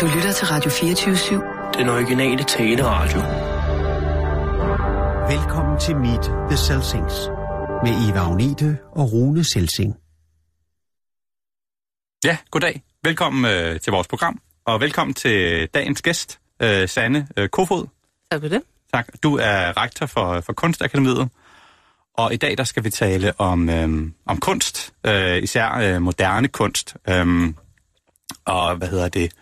Du lytter til Radio 24-7. Den originale taleradio. Velkommen til Meet the Selsings med Eva Agnete og Rune Selsing. Ja, goddag. Velkommen øh, til vores program, og velkommen til dagens gæst, øh, Sanne øh, Kofod. Tak for det. Tak. Du er rektor for, for Kunstakademiet, og i dag der skal vi tale om, øh, om kunst, øh, især øh, moderne kunst. Øh, og hvad hedder det?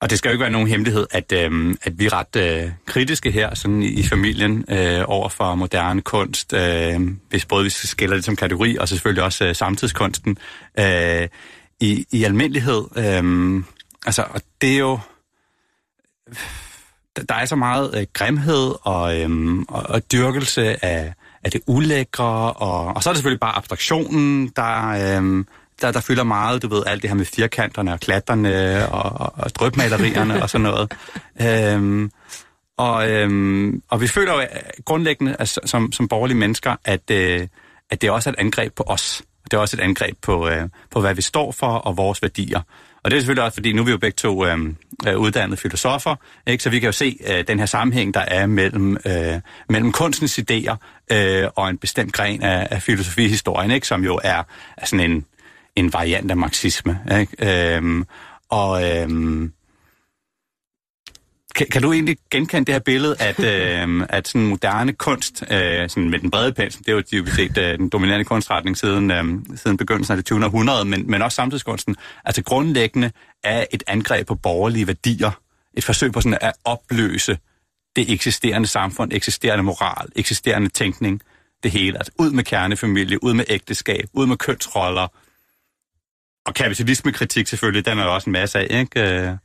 Og det skal jo ikke være nogen hemmelighed, at, øh, at vi er ret øh, kritiske her sådan i, i familien øh, over for moderne kunst, øh, hvis både vi skiller det som kategori, og selvfølgelig også øh, samtidskunsten øh, i, i almindelighed. Øh, altså, og det er jo... Der er så meget øh, grimhed og, øh, og, og dyrkelse af, af det ulækre, og, og så er det selvfølgelig bare abstraktionen, der... Øh, der, der fylder meget, du ved, alt det her med firkanterne og klatterne og, og, og strøbmalerierne og sådan noget. Øhm, og, øhm, og vi føler jo grundlæggende altså, som, som borgerlige mennesker, at, øh, at det også er et angreb på os. Det er også et angreb på, øh, på, hvad vi står for og vores værdier. Og det er selvfølgelig også, fordi nu er vi jo begge to øhm, øh, uddannede filosofer, ikke? så vi kan jo se øh, den her sammenhæng, der er mellem, øh, mellem kunstens idéer øh, og en bestemt gren af, af filosofihistorien, ikke? som jo er, er sådan en, en variant af marxisme. Ikke? Øhm, og øhm, kan, kan du egentlig genkende det her billede, at, øhm, at sådan moderne kunst, øh, sådan med den brede pensel, det er jo dybest set øh, den dominerende kunstretning siden, øh, siden begyndelsen af det 20. århundrede, men, men også samtidskunsten, altså grundlæggende er et angreb på borgerlige værdier, et forsøg på sådan at opløse det eksisterende samfund, eksisterende moral, eksisterende tænkning, det hele. Altså ud med kernefamilie, ud med ægteskab, ud med kønsroller, og kapitalismekritik selvfølgelig, den er der også en masse af, ikke? Øh,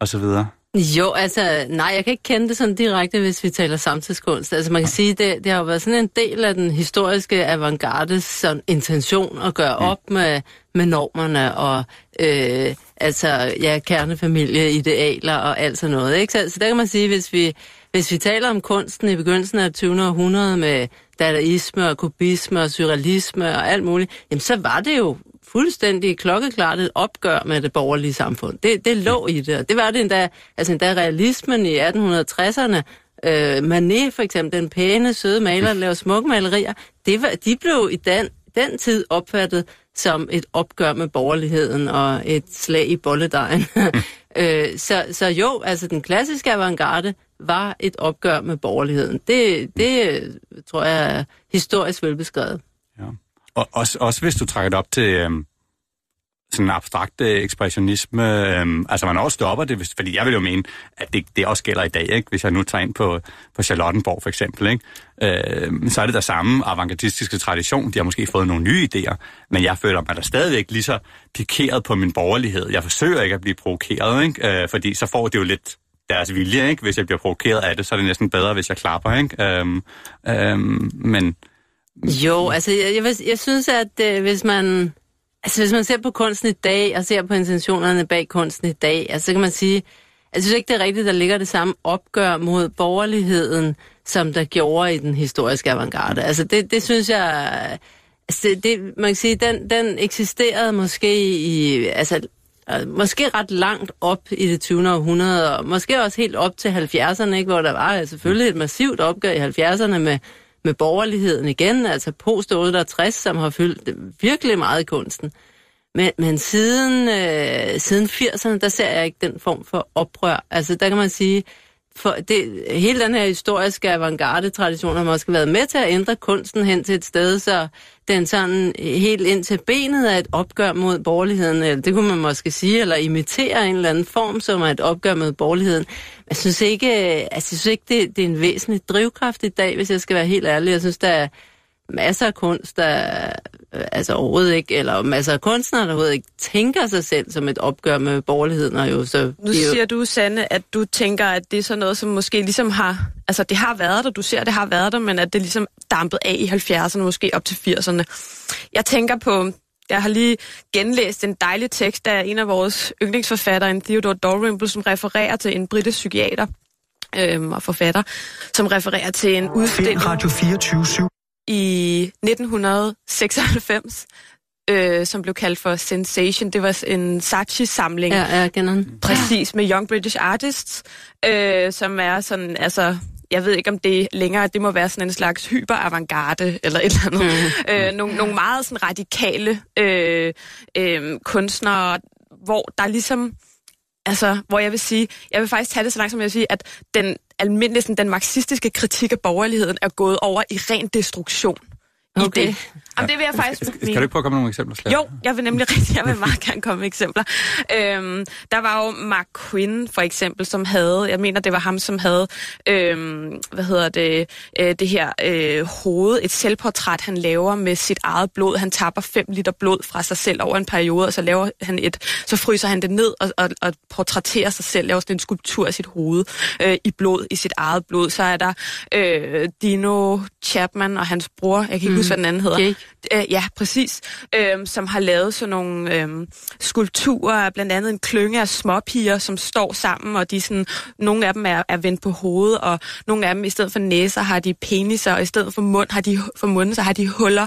og så videre. Jo, altså, nej, jeg kan ikke kende det sådan direkte, hvis vi taler samtidskunst. Altså, man kan sige, det, det har jo været sådan en del af den historiske avantgardes sådan, intention at gøre mm. op med, med normerne og, øh, altså, ja, kernefamilie, idealer og alt sådan noget, ikke? Så, så der kan man sige, hvis vi, hvis vi taler om kunsten i begyndelsen af 20. århundrede med dadaisme og kubisme og surrealisme og alt muligt, jamen så var det jo fuldstændig klokkeklart et opgør med det borgerlige samfund. Det, det lå i det, og det var det endda, altså endda realismen i 1860'erne, øh, Manet for eksempel, den pæne, søde maler, der laver smukke malerier, det var, de blev i den, den tid opfattet som et opgør med borgerligheden og et slag i bolledejen. øh, så, så jo, altså den klassiske avantgarde var et opgør med borgerligheden. Det, det tror jeg er historisk velbeskrevet. Og også, også hvis du trækker det op til øhm, sådan en abstrakt øh, ekspressionisme, øhm, altså man også stopper det, hvis, fordi jeg vil jo mene, at det, det også gælder i dag, ikke? hvis jeg nu tager ind på, på Charlottenborg for eksempel, ikke? Øh, så er det der samme avantgardistiske tradition, de har måske fået nogle nye idéer, men jeg føler mig da stadigvæk lige så pikeret på min borgerlighed. Jeg forsøger ikke at blive provokeret, ikke? Øh, fordi så får det jo lidt deres vilje, ikke? Hvis jeg bliver provokeret af det, så er det næsten bedre, hvis jeg klapper, ikke? Øhm, øhm, men jo, altså jeg, jeg, jeg synes, at øh, hvis man altså hvis man ser på kunsten i dag, og ser på intentionerne bag kunsten i dag, altså så kan man sige, jeg synes ikke, det er rigtigt, der ligger det samme opgør mod borgerligheden, som der gjorde i den historiske avantgarde. Altså det, det synes jeg, altså det, det, man kan sige, den, den eksisterede måske i, altså måske ret langt op i det 20. århundrede, og måske også helt op til 70'erne, ikke, hvor der var selvfølgelig et massivt opgør i 70'erne med med borgerligheden igen, altså post 68, som har fyldt virkelig meget i kunsten. Men, men siden, øh, siden 80'erne, der ser jeg ikke den form for oprør. Altså der kan man sige, for det, hele den her historiske avantgarde-tradition har måske været med til at ændre kunsten hen til et sted, så den sådan helt ind til benet er et opgør mod borgerligheden, eller det kunne man måske sige, eller imitere en eller anden form, som er et opgør mod borgerligheden. Jeg synes ikke, øh, altså, jeg synes ikke det, det er en væsentlig drivkraft i dag, hvis jeg skal være helt ærlig. Jeg synes, der er masser af kunst, der øh, altså overhovedet ikke, eller masser af kunstnere, der overhovedet ikke tænker sig selv som et opgør med borgerligheden. Og jo, så nu siger jo... du, Sanne, at du tænker, at det er sådan noget, som måske ligesom har, altså det har været der, du ser, det har været der, men at det ligesom dampet af i 70'erne, måske op til 80'erne. Jeg tænker på, jeg har lige genlæst en dejlig tekst af en af vores yndlingsforfattere, en Theodore Dalrymple, som refererer til en britisk psykiater øhm, og forfatter, som refererer til en udstilling... Radio 24 i 1996, øh, som blev kaldt for Sensation. Det var en Saatchi-samling. Ja, jeg kender. Præcis, med Young British Artists, øh, som er sådan, altså, jeg ved ikke om det længere, det må være sådan en slags hyper-avantgarde, eller et eller andet. Mm. Øh, nogle, nogle meget sådan radikale øh, øh, kunstnere, hvor der ligesom, altså, hvor jeg vil sige, jeg vil faktisk tage det så langt som jeg vil sige, at den almindelig sådan, den marxistiske kritik af borgerligheden er gået over i ren destruktion. Okay. I det. Jamen, det vil jeg faktisk Skal, skal mene. du ikke prøve at komme med nogle eksempler? Slet? Jo, jeg vil nemlig rigtig, jeg vil meget gerne komme med eksempler. Øhm, der var jo Mark Quinn, for eksempel, som havde, jeg mener, det var ham, som havde, øhm, hvad hedder det, øh, det her øh, hoved, et selvportræt, han laver med sit eget blod. Han tapper 5 liter blod fra sig selv over en periode, og så laver han et, så fryser han det ned og, og, og portrætterer sig selv, laver sådan en skulptur af sit hoved øh, i blod, i sit eget blod. Så er der øh, Dino Chapman og hans bror, jeg kan ikke mm. Huske, hvad den anden hedder. Jake. Øh, ja, præcis. Øh, som har lavet sådan nogle øh, skulpturer, blandt andet en klynge af småpiger, som står sammen, og de sådan, nogle af dem er, er vendt på hovedet, og nogle af dem i stedet for næser har de peniser, og i stedet for mund har de for munden, så har de huller,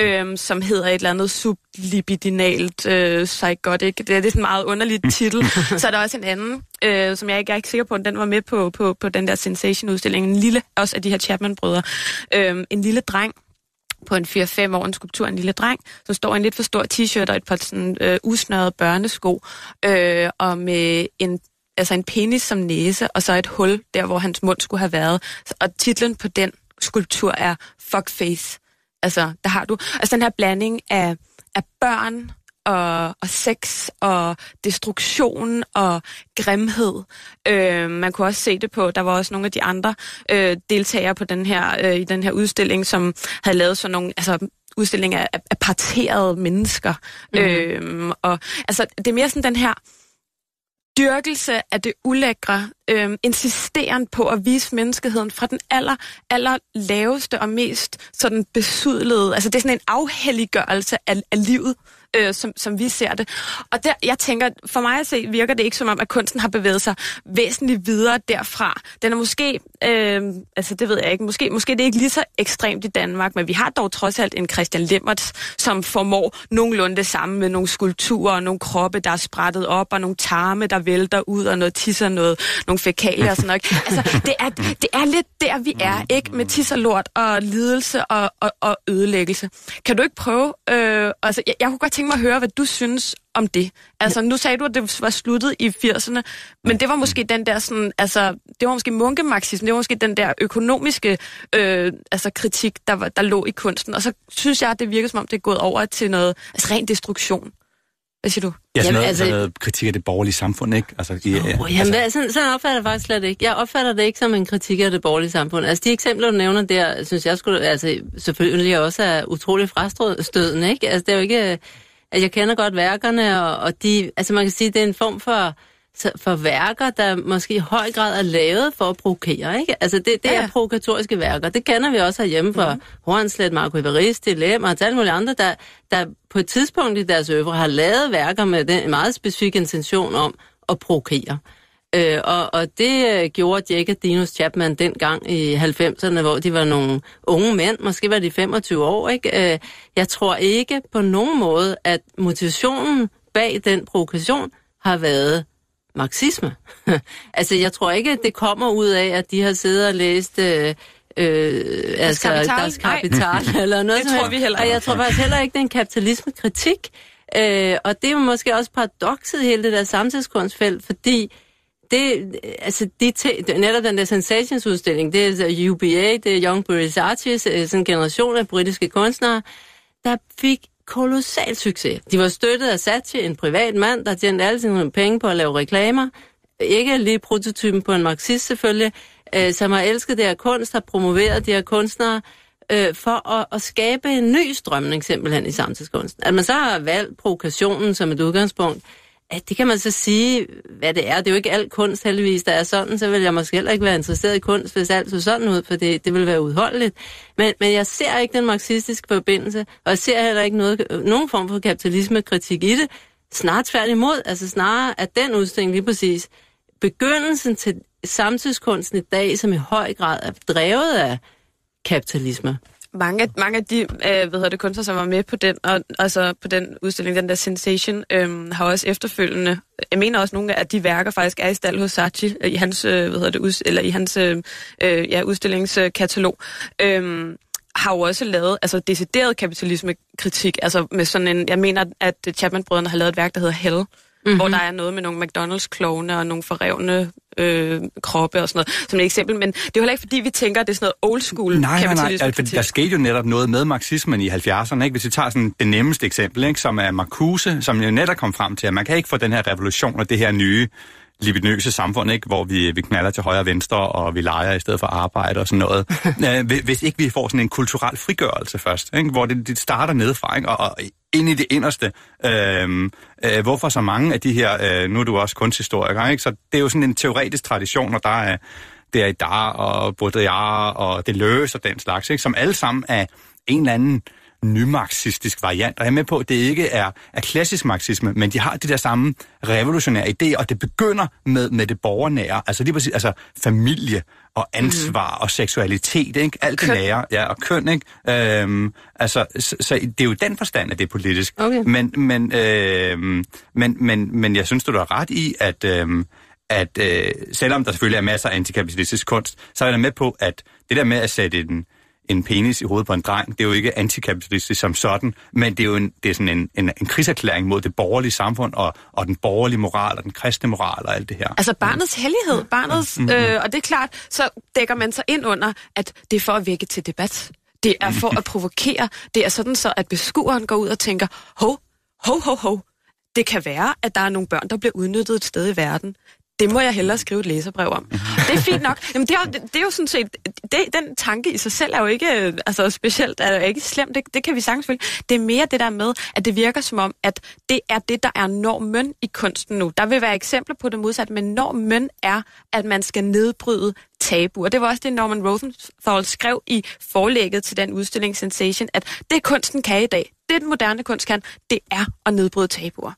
øh, som hedder et eller andet sublibidinalt øh, psychotic. Det er, det er sådan en meget underlig titel. så er der også en anden, øh, som jeg ikke jeg er ikke sikker på, den var med på, på, på den der Sensation-udstilling. En lille, også af de her Chapman-brødre. Øh, en lille dreng, på en 4-5 år, en skulptur af en lille dreng, som står i en lidt for stor t-shirt og et par sådan, øh, usnørrede børnesko, øh, og med en altså en penis som næse, og så et hul der, hvor hans mund skulle have været. Og titlen på den skulptur er Fuckface. Altså, der har du altså den her blanding af, af børn og, og sex og destruktion og grimhed. Øh, man kunne også se det på, der var også nogle af de andre øh, deltagere på den her, øh, i den her udstilling, som havde lavet sådan nogle, altså udstilling af, af parterede mennesker. Mm-hmm. Øh, og altså, det er mere sådan den her dyrkelse af det ulækre, øh, insisteren på at vise menneskeheden fra den aller, aller laveste og mest sådan besudlede, altså det er sådan en afhelliggørelse af, af livet, øh, som, som vi ser det. Og der, jeg tænker, for mig at se, virker det ikke som om, at kunsten har bevæget sig væsentligt videre derfra. Den er måske, øh, altså det ved jeg ikke, måske, måske det er ikke lige så ekstremt i Danmark, men vi har dog trods alt en Christian Lemmert, som formår nogenlunde det samme med nogle skulpturer og nogle kroppe, der er sprættet op, og nogle tarme, der vælter ud, og noget tisser, noget, nogle fækalier og sådan noget. Altså, det er, det er lidt der, vi er, ikke? Med tisser lort og lidelse og, og, og ødelæggelse. Kan du ikke prøve, øh, altså, jeg, jeg kunne godt tænke mig at høre, hvad du synes om det. Altså, nu sagde du, at det var sluttet i 80'erne, men det var måske den der sådan, altså, det var måske munkemarxisme, det var måske den der økonomiske øh, altså, kritik, der, var, der lå i kunsten. Og så synes jeg, at det virker som om, det er gået over til noget, altså ren destruktion. Hvad siger du? Ja, sådan Jamen, noget, altså- altså, noget kritik af det borgerlige samfund, ikke? Altså, i, Oh, jamen, altså, sådan, sådan opfatter jeg faktisk slet ikke. Jeg opfatter det ikke som en kritik af det borgerlige samfund. Altså, de eksempler, du nævner der, synes jeg skulle, altså, selvfølgelig også er utrolig frastødende, ikke? Altså, det er jo ikke... At jeg kender godt værkerne, og, og de... Altså, man kan sige, det er en form for for værker, der måske i høj grad er lavet for at provokere, ikke? Altså, det, det Ja, er ja. provokatoriske værker. Det kender vi også herhjemme fra mm. Hornslet, Marco Everist, Lem og alle mulige andre, der, der på et tidspunkt i deres øvre har lavet værker med den meget specifik intention om at provokere. Øh, og, og det øh, gjorde Jake og Dinos Chapman dengang i 90'erne, hvor de var nogle unge mænd, måske var de 25 år. Ikke? Øh, jeg tror ikke på nogen måde, at motivationen bag den provokation har været marxisme. altså, jeg tror ikke, at det kommer ud af, at de har siddet og læst... Øh, Øh, altså, Kapital? deres kapital, eller noget Det tror vi heller Og jeg tror faktisk heller ikke, det er en kapitalismekritik. Øh, og det er måske også paradokset hele det der samtidskunstfelt, fordi det, altså de te, det- netop den der sensationsudstilling, det er altså, UBA, det er Young British Artists, øh, sådan en generation af britiske kunstnere, der fik kolossal succes. De var støttet af Satche, en privat mand, der tjente alle sine penge på at lave reklamer. Ikke lige prototypen på en marxist selvfølgelig, øh, som har elsket det her kunst, har promoveret de her kunstnere, øh, for at, at skabe en ny strømning simpelthen i samtidskunsten. At man så har valgt provokationen som et udgangspunkt, Ja, det kan man så sige, hvad det er. Det er jo ikke alt kunst heldigvis, der er sådan, så vil jeg måske heller ikke være interesseret i kunst, hvis alt så sådan ud, for det, det vil være udholdeligt. Men, men jeg ser ikke den marxistiske forbindelse, og jeg ser heller ikke noget, øh, nogen form for kapitalismekritik i det. Snart tværtimod, altså snarere at den udstilling lige præcis begyndelsen til samtidskunsten i dag, som i høj grad er drevet af kapitalisme mange, mange af de øh, hvad hedder det, kunstnere, som var med på den, og, altså på den udstilling, den der Sensation, øh, har også efterfølgende, jeg mener også nogle af de værker faktisk er i stald hos Sachi, øh, i hans, øh, hvad hedder det, ud, eller i hans øh, øh, ja, udstillingskatalog. Øh, har jo også lavet altså decideret kapitalismekritik, altså med sådan en, jeg mener, at Chapman-brødrene har lavet et værk, der hedder Hell, mm-hmm. hvor der er noget med nogle McDonald's-klovne og nogle forrevne øh, kroppe og sådan noget, som et eksempel. Men det er jo heller ikke, fordi vi tænker, at det er sådan noget old school Nej, nej, nej. kapitalismekritik. Altså, der skete jo netop noget med marxismen i 70'erne. Ikke? Hvis vi tager sådan det nemmeste eksempel, ikke? som er Marcuse, som jo netop kom frem til, at man kan ikke få den her revolution og det her nye libidinøse samfund, ikke? hvor vi, vi knaller til højre og venstre, og vi leger i stedet for arbejde og sådan noget. Øh, hvis- hvis ikke vi får sådan en kulturel frigørelse først, ikke? hvor det, det starter nedefra, ikke? Og, og ind i det inderste. Øhm, øh, hvorfor så mange af de her, øh, nu er du også kunsthistoriker, ikke? så det er jo sådan en teoretisk tradition, og der er Derrida og Baudrillard og Deleuze og den slags, ikke? som alle sammen er en eller anden nymarxistisk variant. Og jeg er med på, at det ikke er, er klassisk marxisme, men de har de der samme revolutionære idéer, og det begynder med, med det borgernære, altså lige præcis, altså familie og ansvar mm. og seksualitet, ikke? Alt det Køn. nære, ja, og køn, ikke? Øhm, altså, så, så det er jo den forstand, at det er politisk. Okay. Men, men, øhm, men, men, men jeg synes, du har ret i, at, øhm, at øh, selvom der selvfølgelig er masser af antikapitalistisk kunst, så er jeg med på, at det der med at sætte en, en penis i hovedet på en dreng, det er jo ikke antikapitalistisk som sådan, men det er jo en, det er sådan en, en, en krigserklæring mod det borgerlige samfund og, og den borgerlige moral og den kristne moral og alt det her. Altså barnets hellighed, barnets, Mm-hmm. øh, og det er klart, så dækker man sig ind under, at det er for at vække til debat. Det er for at provokere. Det er sådan så, at beskueren går ud og tænker, hov, hov, hov, hov. Det kan være, at der er nogle børn, der bliver udnyttet et sted i verden. Det må jeg hellere skrive et læserbrev om. Det er fint nok. Jamen, det, er, det, det er jo sådan set... Det, den tanke i sig selv er jo ikke øh, altså, specielt, er jo ikke slemt. Det, det kan vi sagtens følge. Det er mere det der med, at det virker som om, at det er det, der er normen i kunsten nu. Der vil være eksempler på det modsatte, men normen er, at man skal nedbryde tabuer. Det var også det, Norman Rosenthal skrev i forlægget til den udstilling Sensation, at det kunsten kan i dag, det den moderne kunst kan, det er at nedbryde tabuer.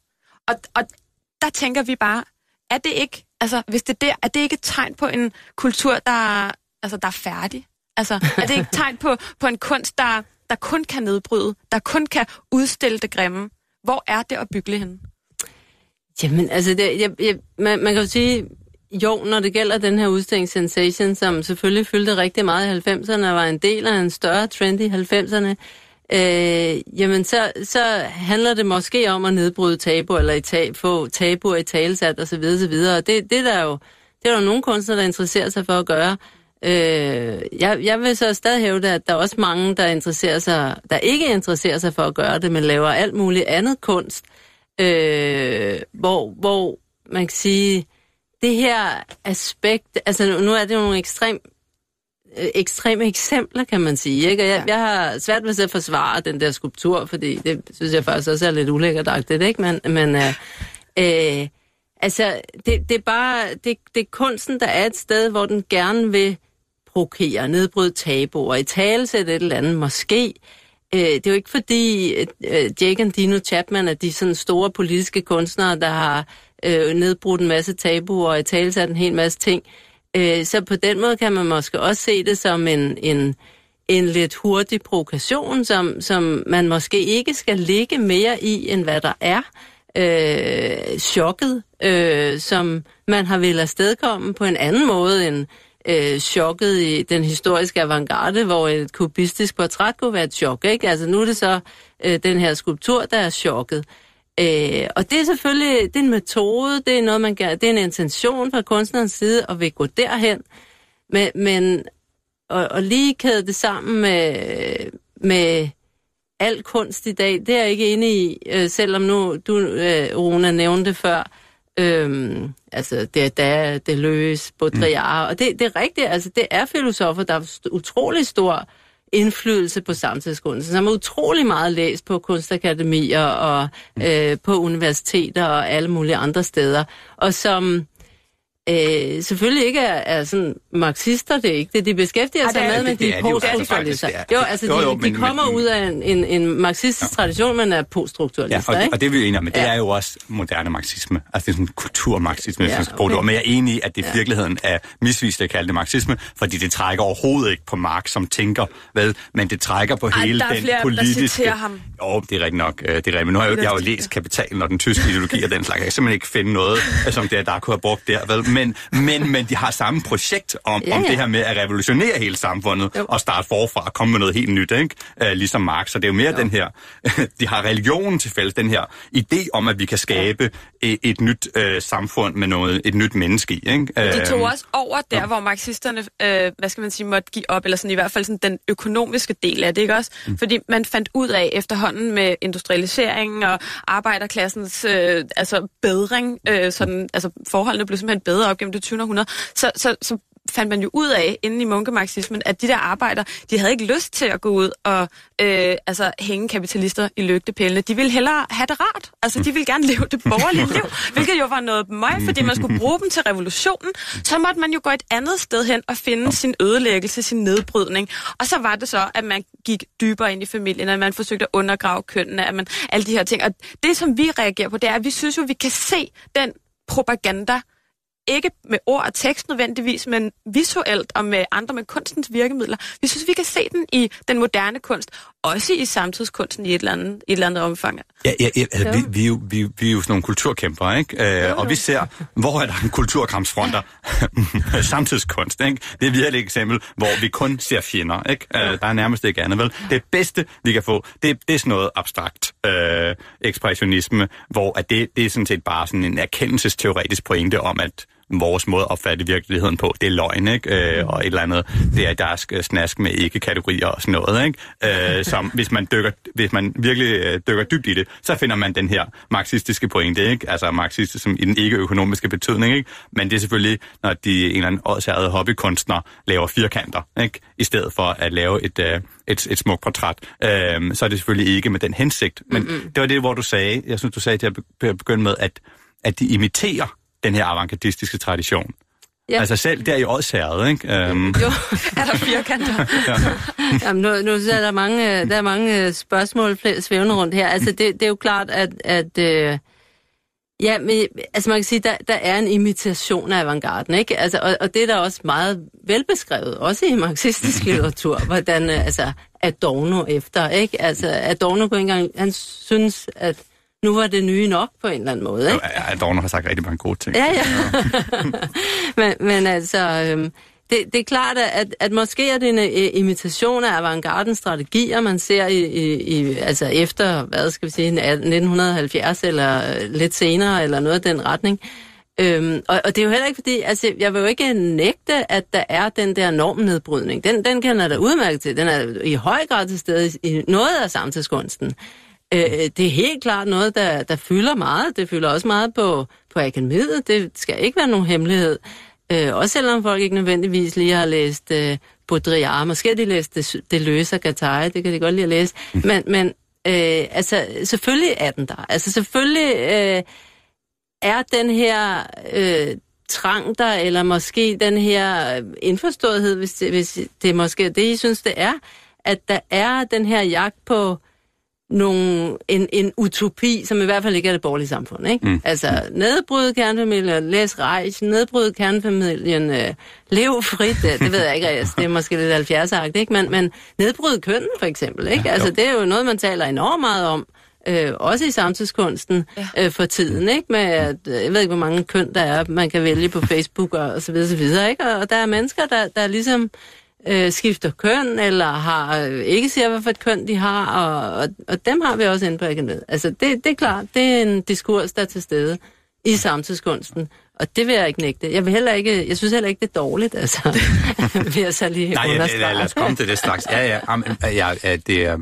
Og, og der tænker vi bare, er det ikke, altså hvis det er der, er det ikke et tegn på en kultur, der, altså, der er færdig? Altså, er det ikke et tegn på, på en kunst, der, der kun kan nedbryde, der kun kan udstille det grimme? Hvor er det at bygge henne? Jamen, altså, det, jeg, jeg, man, man kan jo sige, jo, når det gælder den her udstilling Sensation, som selvfølgelig fyldte rigtig meget i 90'erne, og var en del af en større trend i 90'erne, øh, jamen så, så handler det måske om at nedbryde tabu, eller i tab, få tabuer i talesat osv. osv. Og det, det, er der jo, det er der jo nogle kunstnere, der interesserer sig for at gøre. Øh, jeg, jeg vil så stadig hævde, at der er også mange, der, interesserer sig, der ikke interesserer sig for at gøre det, men laver alt muligt andet kunst, øh, hvor, hvor man kan sige, det her aspekt, altså nu er det jo nogle ekstrem, ekstreme eksempler, kan man sige. Ikke? Og jeg, jeg har svært ved at forsvare den der skulptur, fordi det synes jeg faktisk også er lidt ulækkert, ikke? Men, men øh, øh, altså, det, det er bare, det, det er kunsten, der er et sted, hvor den gerne vil provokere, nedbryde tabuer, i talesætte et eller andet, måske. Øh, det er jo ikke fordi øh, Jake og Dino Chapman er de sådan store politiske kunstnere, der har øh, nedbrudt en masse tabuer og i talesat en hel masse ting. Øh, så på den måde kan man måske også se det som en, en, en lidt hurtig provokation, som, som man måske ikke skal ligge mere i, end hvad der er. Øh, chokket, øh, som man har vel afstedkomme på en anden måde end øh, chokket i den historiske avantgarde, hvor et kubistisk portræt kunne være et chok. Ikke? Altså nu er det så øh, den her skulptur, der er chokket. Øh, og det er selvfølgelig det er en metode, det er noget, man gør, det er en intention fra kunstnerens side at vil gå derhen. Men, men og, og lige kæde det sammen med, med al kunst i dag, det er jeg ikke inde i, øh, selvom nu du, øh, Rona, nævnte før, Øhm, altså, det er da, det løs, Baudrillard, mm. og det, det er rigtigt, altså, det er filosofer, der st- utrolig stor indflydelse på samtidskunsten, som er utrolig meget læst på kunstakademier og øh, på universiteter og alle mulige andre steder, og som øh, selvfølgelig ikke er, er sådan marxister, det er ikke det. De beskæftiger Ej, sig det med, men det- de det er er de jo poststrukturalister. faktisk, det er- Jo, altså jo, de, de men- kommer men- ud af en, en, en marxistisk tradition, men er Ja, poststrukturalister, og, ikke? og det er vi jo enige om, men det Ja. er jo også moderne marxisme. Altså det er sådan kulturmarxisme, hvis Ja, man skal det okay. Men jeg er enig i, at det i virkeligheden er misvist at kalde det marxisme, fordi det trækker overhovedet ikke på Marx som tænker, vel, men det trækker på Ej, hele der den flere, der politiske... citerer ham. Jo, det er rigtigt nok. øh, Det er rigtigt. Men nu har jeg, jo- jeg har jo læst Kapitalen og den tyske ideologi og den slags. Jeg kan simpelthen ikke finde noget, øh, som det, der kunne have brugt der. Vel? Men, men, men de har samme projekt om, Ja, om ja. det her med at revolutionere hele samfundet Jo. og starte forfra og komme med noget helt nyt, ikke? Uh, ligesom Marx. Så det er jo mere jo. den her, de har religionen til fælles, den her idé om, at vi kan skabe et, et nyt uh, samfund med noget, et nyt menneske i, ikke? De tog Øhm, også over der, hvor marxisterne, øh, hvad skal man sige, måtte give op, eller sådan i hvert fald sådan den økonomiske del af det, ikke også? Mm. Fordi man fandt ud af efterhånden med industrialiseringen og arbejderklassens øh, altså bedring, øh, sådan, altså forholdene blev simpelthen bedre op gennem det 20. århundrede, så, så, så fandt man jo ud af, inden i munkemarxismen, at de der arbejder, de havde ikke lyst til at gå ud og øh, altså, hænge kapitalister i lygtepælene. De ville hellere have det rart. Altså, de ville gerne leve det borgerlige liv, hvilket jo var noget møg, fordi man skulle bruge dem til revolutionen. Så måtte man jo gå et andet sted hen og finde sin ødelæggelse, sin nedbrydning. Og så var det så, at man gik dybere ind i familien, at man forsøgte at undergrave kønnene, at man, alle de her ting. Og det, som vi reagerer på, det er, at vi synes jo, at vi kan se den propaganda, ikke med ord og tekst nødvendigvis, men visuelt og med andre med kunstens virkemidler. Vi synes, vi kan se den i den moderne kunst, også i samtidskunsten i et eller andet, et eller andet omfang. Ja, ja, ja altså, vi, vi, jo, vi, vi er jo sådan nogle kulturkæmper, ikke? Øh, og vi ser, hvor er der en kulturkampsfronter? Samtidskunst, ikke? Det er virkelig et eksempel, hvor vi kun ser fjender, ikke? Øh, der er nærmest ikke andet, vel? Det bedste, vi kan få, det, det er sådan noget abstrakt øh, ekspressionisme, hvor at det, det er sådan set bare sådan en erkendelsesteoretisk pointe om, at vores måde at opfatte virkeligheden på, det er løgn, ikke? Øh, og et eller andet, det er, der er snask med ikke-kategorier og sådan noget, ikke? Øh, som hvis man, dykker, hvis man virkelig øh, dykker dybt i det, så finder man den her marxistiske pointe, ikke? Altså marxistisk som i den ikke-økonomiske betydning, ikke? Men det er selvfølgelig, når de en eller anden ådsærede hobbykunstner laver firkanter, ikke? I stedet for at lave et, øh, et, et smukt portræt, øh, så er det selvfølgelig ikke med den hensigt. Men mm-hmm. det var det, hvor du sagde, jeg synes, du sagde til at be- begynde med, at, at de imiterer den her avantgardistiske tradition. Ja. Ja. Altså selv der i ådsherret, ikke? Øhm, Jo, Er der firkanter? Jamen, nu, nu er der mange, der er mange øh, spørgsmål svævende rundt her. Altså, det, det er jo klart, at... at øh, ja, men, altså man kan sige, der, der er en imitation af avantgarden, ikke? Altså, og, og det er der også meget velbeskrevet, også i marxistisk litteratur, hvordan øh, altså, Adorno efter, ikke? Altså, Adorno på en gang, han synes, at nu var det nye nok på en eller anden måde, ikke? ja, Adorno har sagt rigtig mange gode ting. Ja, ja. men, men altså, øhm, det, det er klart, at, at måske er det en øh, imitation af avantgardens strategier, man ser i, i, i, altså efter, hvad skal vi sige, 1970 eller øh, lidt senere, eller noget af den retning. Øhm, og, og det er jo heller ikke fordi, altså jeg vil jo ikke nægte, at der er den der normnedbrydning. Den, den kan jeg da udmærke til. Den er i høj grad til stede i noget af samtidskunsten. Øh, det er helt klart noget, der, der fylder meget. Det fylder også meget på, på akademiet. Det skal ikke være nogen hemmelighed. Øh, også selvom folk ikke nødvendigvis lige har læst øh, Baudrillard. Måske de læst det, det løse af Gattari, det kan de godt lide at læse. Men, men øh, altså, selvfølgelig er den der. Altså selvfølgelig øh, er den her øh, trang der, eller måske den her øh, indforståethed, hvis det, hvis det er måske det, I synes, det er, at der er den her jagt på nogle, en, en utopi, som i hvert fald ikke er det borgerlige samfund. Ikke? Mm. Altså nedbryde kernefamilien, læs Reich, nedbryde kernefamilien, øh, lev frit, det, det ved jeg ikke, altså, det er måske lidt 70-agtigt, ikke? Men, men nedbryde kønnen for eksempel. Ikke? Ja, altså det er jo noget, man taler enormt meget om. Øh, også i samtidskunsten ja. øh, for tiden, ikke? Med at, øh, jeg ved ikke, hvor mange køn der er, man kan vælge på Facebook og, og så videre, så videre, ikke? Og, og der er mennesker, der, der ligesom øh, skifter køn, eller har øh, ikke siger, hvad for et køn de har, og, og, og dem har vi også inde på akademiet. Altså, det, det er klart, det er en diskurs, der er til stede i samtidskunsten, og det vil jeg ikke nægte. Jeg vil heller ikke, jeg synes heller ikke, det er dårligt, altså, vil jeg så lige Nej, understrege. lad, lad os komme til det straks. Ja, ja, amen, ja, ja det, er,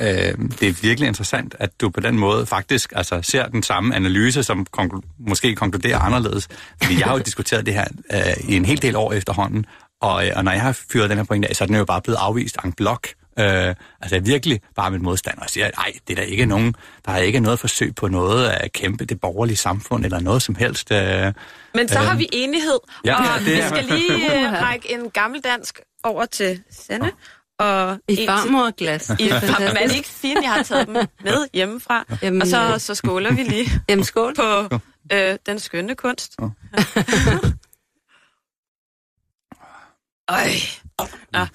øh, det er virkelig interessant, at du på den måde faktisk altså, ser den samme analyse, som konklu- måske konkluderer anderledes. Fordi jeg har jo diskuteret det her øh, i en hel del år efterhånden, og, øh, og når jeg har fyret den her pointe af, så er den jo bare blevet afvist en blok Øh, altså virkelig bare mit modstander og siger, nej, det er der ikke nogen, der er ikke noget forsøg på noget at kæmpe det borgerlige samfund eller noget som helst. Øh, Men så Øh. har vi enighed, Ja, og det vi skal lige øh, række en gammeldansk over til Sande. Og I farmorglas. I far- Men det ikke fint, jeg har taget dem med hjemmefra? Jamen, og så, så skåler vi lige Jamen, skål. på øh, den skønne kunst. Øj. Nå.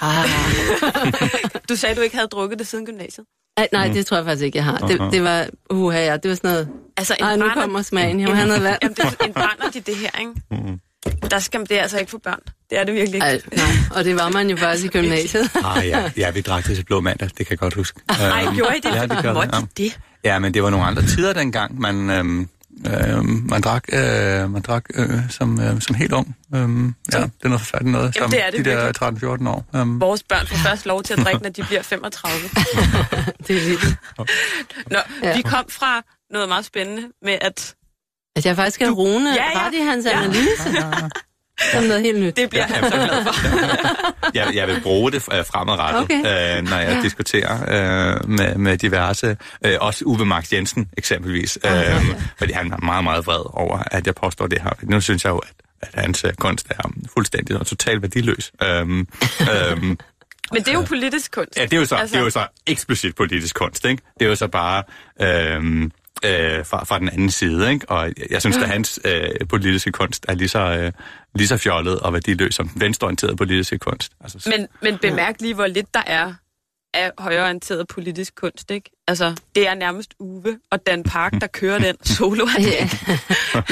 Ah. Du sagde, du ikke havde drukket det siden gymnasiet. Ej, nej, det tror jeg faktisk ikke, jeg har. Det, det var, uha, ja, det var sådan noget... Altså, en Ej, nu brænder- kommer smagen. Jeg må have noget vand. Jamen, det, er- en brænder de det her, ikke? Der skal det er altså ikke for børn. Det er det virkelig ikke. Ej, nej, og det var man jo faktisk i gymnasiet. ah, ja, ja, vi drak det til blå mandag, det kan jeg godt huske. Nej, Øhm, gjorde I det? Ja, det gjorde Måtte det? Ja, men det var nogle andre tider dengang. Man, øhm, øhm, man drak, øh, man drak øh, som, øh, som helt ung. Øhm, ja, det er noget forfærdeligt noget. Jamen, som det er det de der 13-14 år. Øhm, Vores børn får først lov til at drikke, når de bliver 35. Det er vildt. Nå, Ja. vi kom fra noget meget spændende med, at Altså, jeg faktisk en Rune Ja, ja. ret i hans Ja. analyse. Som noget helt nyt. det bliver han så glad for. jeg, jeg vil bruge det fremadrettet, Okay. øh, når jeg Ja. diskuterer øh, med, med diverse. Øh, også Uwe Max Jensen eksempelvis. Øh, fordi han er meget, meget vred over, at jeg påstår det her. Nu synes jeg jo, at, at hans øh, kunst er fuldstændig og totalt værdiløs. Øhm, øhm, Men det er jo politisk kunst. Ja, det er jo så, altså... Altså- det er jo så eksplicit politisk kunst, ikke? Det er jo så bare øhm, øh, fra, fra den anden side, ikke? Og jeg, jeg synes, at hans øh, politiske kunst er lige så, øh, lige så fjollet og værdiløs som den venstreorienterede politiske kunst. Altså, så- Men, men bemærk lige, hvor lidt der er af højorienteret politisk kunst, ikke? Altså, det er nærmest Uwe og Dan Park, der kører den solo. Ja.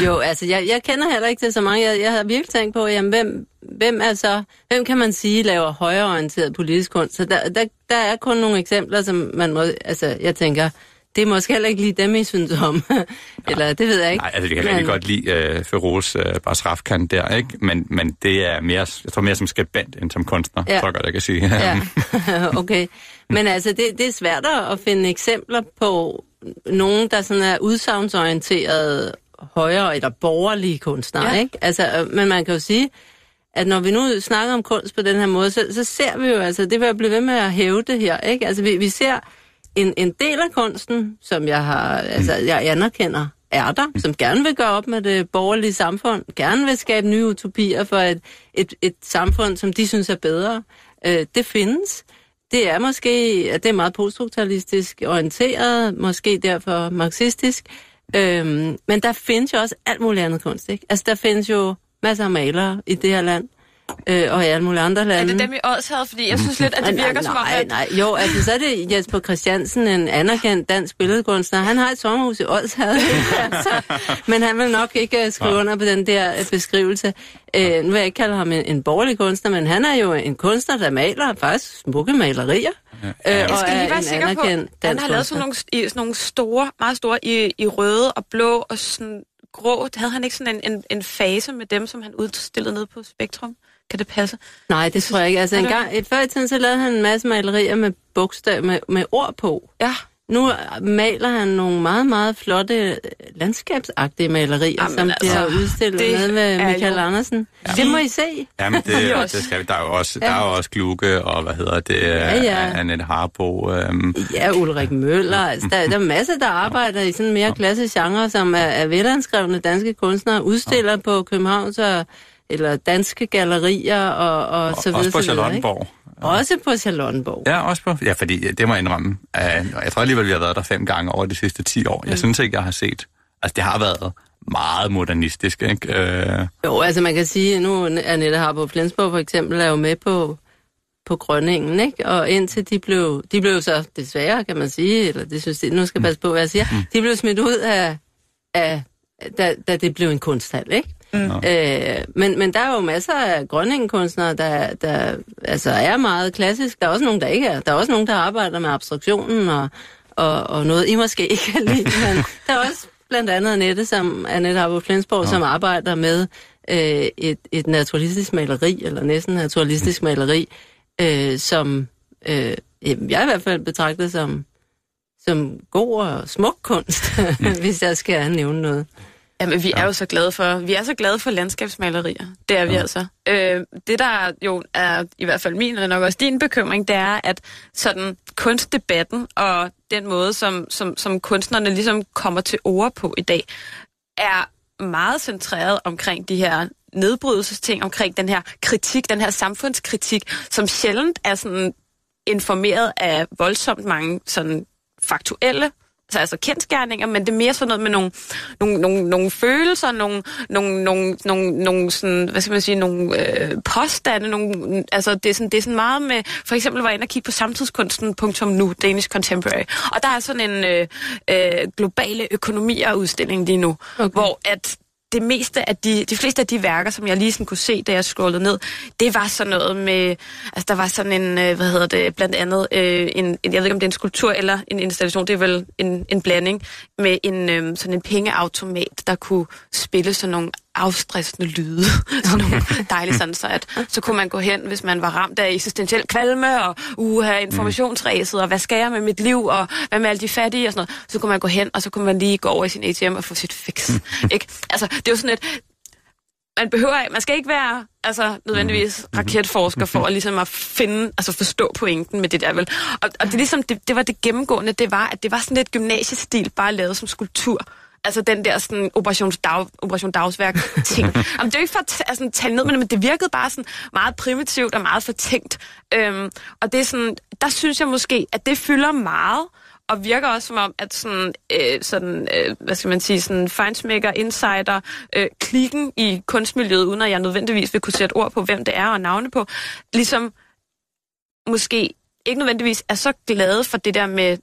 jo, altså, jeg, jeg kender heller ikke til så mange. Jeg, jeg har virkelig tænkt på, jamen, hvem, hvem, er så, hvem kan man sige laver højreorienteret politisk kunst? Så der, der, der er kun nogle eksempler, som man må... Altså, jeg tænker, det er måske heller ikke lige dem, I synes om. Eller, det ved jeg ikke. Nej, altså, jeg kan rigtig godt lide øh, Feroz øh, Basrafkan der, ikke? Men, men det er mere, jeg tror mere som skribent end som kunstner, Ja. ja. tror jeg godt, jeg kan sige. Ja, okay. Men altså, det, det er svært at finde eksempler på nogen, der sådan er udsagnsorienteret højre eller borgerlige kunstnere, Ja. ja. ikke? Altså, øh, men man kan jo sige, at når vi nu snakker om kunst på den her måde, så, så ser vi jo, altså, det vil jeg blive ved med at hæve det her, ikke? Altså, vi, vi ser en, en del af kunsten, som jeg har, altså, jeg anerkender, er der, som gerne vil gøre op med det borgerlige samfund, gerne vil skabe nye utopier for et, et, et samfund, som de synes er bedre. Øh, det findes. Det er måske, at det er meget poststrukturalistisk orienteret, måske derfor marxistisk, øhm, men der findes jo også alt muligt andet kunst, ikke? Altså, der findes jo masser af malere i det her land, øh, og i alle mulige andre Er lande. det dem i Odshavet? Fordi jeg synes lidt, at det Nej, virker som om, nej, nej, jo, altså så er det Jesper Christiansen, en anerkendt dansk billedkunstner. Han har et sommerhus i Odshavet, altså, men han vil nok ikke uh, skrive under på den der uh, beskrivelse. Uh, nu vil jeg ikke kalde ham en, en borgerlig kunstner, men han er jo en kunstner, der maler faktisk smukke malerier. Ja. Uh, Jeg skal lige være sikker på, han har lavet sådan nogle, i, sådan nogle store, meget store i, i røde og blå og sådan grå. Havde han ikke sådan en, en, en fase med dem, som han udstillede nede på Spektrum? Kan det passe? Nej, det tror jeg ikke. Altså en gang, før i tiden, så lavede han en masse malerier med bogstav, med, med ord på. Ja. Nu maler han nogle meget, meget flotte øh, landskabsagtige malerier, Jamen, som altså, bliver udstillet det ved er Michael jo Andersen. Det må I se. Jamen, det, det skal vi. Der er jo også, ja. der er jo også Kluge, og hvad hedder det, Ja, ja. Annette Harbo. Øhm, Ja, Ulrik Møller. Altså, der, der er masser, der arbejder i sådan mere klassisk genre, som er, er velanskrevne danske kunstnere, udstiller på Københavns og, eller danske gallerier og, og, så videre. også på? Charlottenborg. Også på Charlottenborg. Ja, også på. Ja, fordi det må jeg indrømme. Jeg tror alligevel, vi har været der fem gange over de sidste 10 år. Jeg synes ikke, jeg har set... Altså, det har været meget modernistisk, ikke? Uh, Jo, altså man kan sige, nu er Nette Harbo Flensborg for eksempel er jo med på, på Grønningen, ikke? Og indtil de blev, de blev så desværre, kan man sige, eller det synes jeg, nu skal jeg passe på, hvad jeg siger, de blev smidt ud af, af da, da det blev en kunsthal, ikke? Mm. Øh, men, men der er jo masser af grønningekunstnere, der, der altså er meget klassisk. Der er også nogen, der ikke er. Der er også nogen, der arbejder med abstraktionen og, og, og noget, I måske ikke kan lide. Men der er også blandt andet Annette, som, Annette Harbo Flensborg, som arbejder med øh, et, et naturalistisk maleri, eller næsten naturalistisk maleri, øh, som øh, jeg i hvert fald betragter som, som god og smuk kunst, hvis jeg skal nævne noget. Jamen, vi er jo så glade for, vi er så glade for landskabsmalerier. Det er vi Ja. altså. Øh, det, der jo er, i hvert fald min, og nok også din bekymring, det er, at sådan kunstdebatten og den måde, som, som, som kunstnerne ligesom kommer til ord på i dag, er meget centreret omkring de her nedbrydelsesting, omkring den her kritik, den her samfundskritik, som sjældent er sådan informeret af voldsomt mange sådan faktuelle altså, altså kendskærninger, men det er mere sådan noget med nogle, nogle, nogle, nogle følelser, nogle, nogle, nogle, nogle, nogle sådan, hvad skal man sige, nogle øh, påstande, nogle, altså det er, sådan, det er sådan meget med, for eksempel var jeg inde og kigge på samtidskunsten.nu, Danish Contemporary, og der er sådan en øh, øh, globale økonomier udstilling lige nu, okay. hvor at det meste af de, de fleste af de værker, som jeg lige sådan kunne se, da jeg scrollede ned, det var sådan noget med, altså der var sådan en, øh, hvad hedder det, blandt andet, øh, en, en, jeg ved ikke om det er en skulptur eller en installation, det er vel en, en blanding, med en øh, sådan en pengeautomat, der kunne spille sådan nogle afstressende lyde. sådan nogle dejlige sådan, så at så kunne man gå hen, hvis man var ramt af eksistentiel kvalme, og uha, informationsræset, og hvad skal jeg med mit liv, og hvad med alle de fattige, og sådan noget. Så kunne man gå hen, og så kunne man lige gå over i sin ATM og få sit fix. ikke? Altså, det er jo sådan et, man behøver man skal ikke være altså nødvendigvis raketforsker for at ligesom at finde, altså forstå pointen med det der vel. Og, og det, ligesom, det, det var det gennemgående, det var, at det var sådan lidt gymnasiestil, bare lavet som skulptur. Altså den der sådan Operation, Dag, Operation Dagsværk ting. Jamen, det er jo ikke for at altså, tale ned, men det virkede bare sådan meget primitivt og meget fortænkt. Øhm, og det er sådan, der synes jeg måske, at det fylder meget, og virker også som om, at sådan, øh, sådan øh, hvad skal man sige, sådan feinsmaker, insider, øh, klikken i kunstmiljøet, uden at jeg nødvendigvis vil kunne sætte ord på, hvem det er og navne på, ligesom måske ikke nødvendigvis er så glade for det der med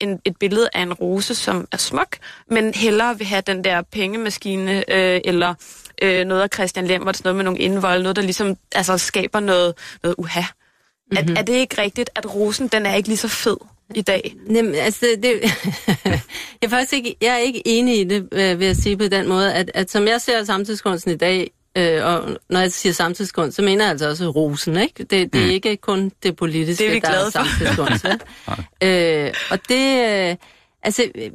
en, et billede af en rose, som er smuk, men hellere vil have den der pengemaskine, øh, eller øh, noget af Christian Lemmert, noget med nogle indvold, noget, der ligesom altså, skaber noget, noget uha. Mm-hmm. Er, er det ikke rigtigt, at rosen, den er ikke lige så fed i dag? Jamen, altså, det, jeg, er faktisk ikke, jeg er ikke enig i det, øh, vil jeg sige på den måde, at, at som jeg ser samtidskunsten i dag, øh, og når jeg siger samtidskunst, så mener jeg altså også rosen, ikke? Det, det er Mm. ikke kun det politiske, Det er vi der er samtidskunst. øh, og det... Øh, Altså, øh,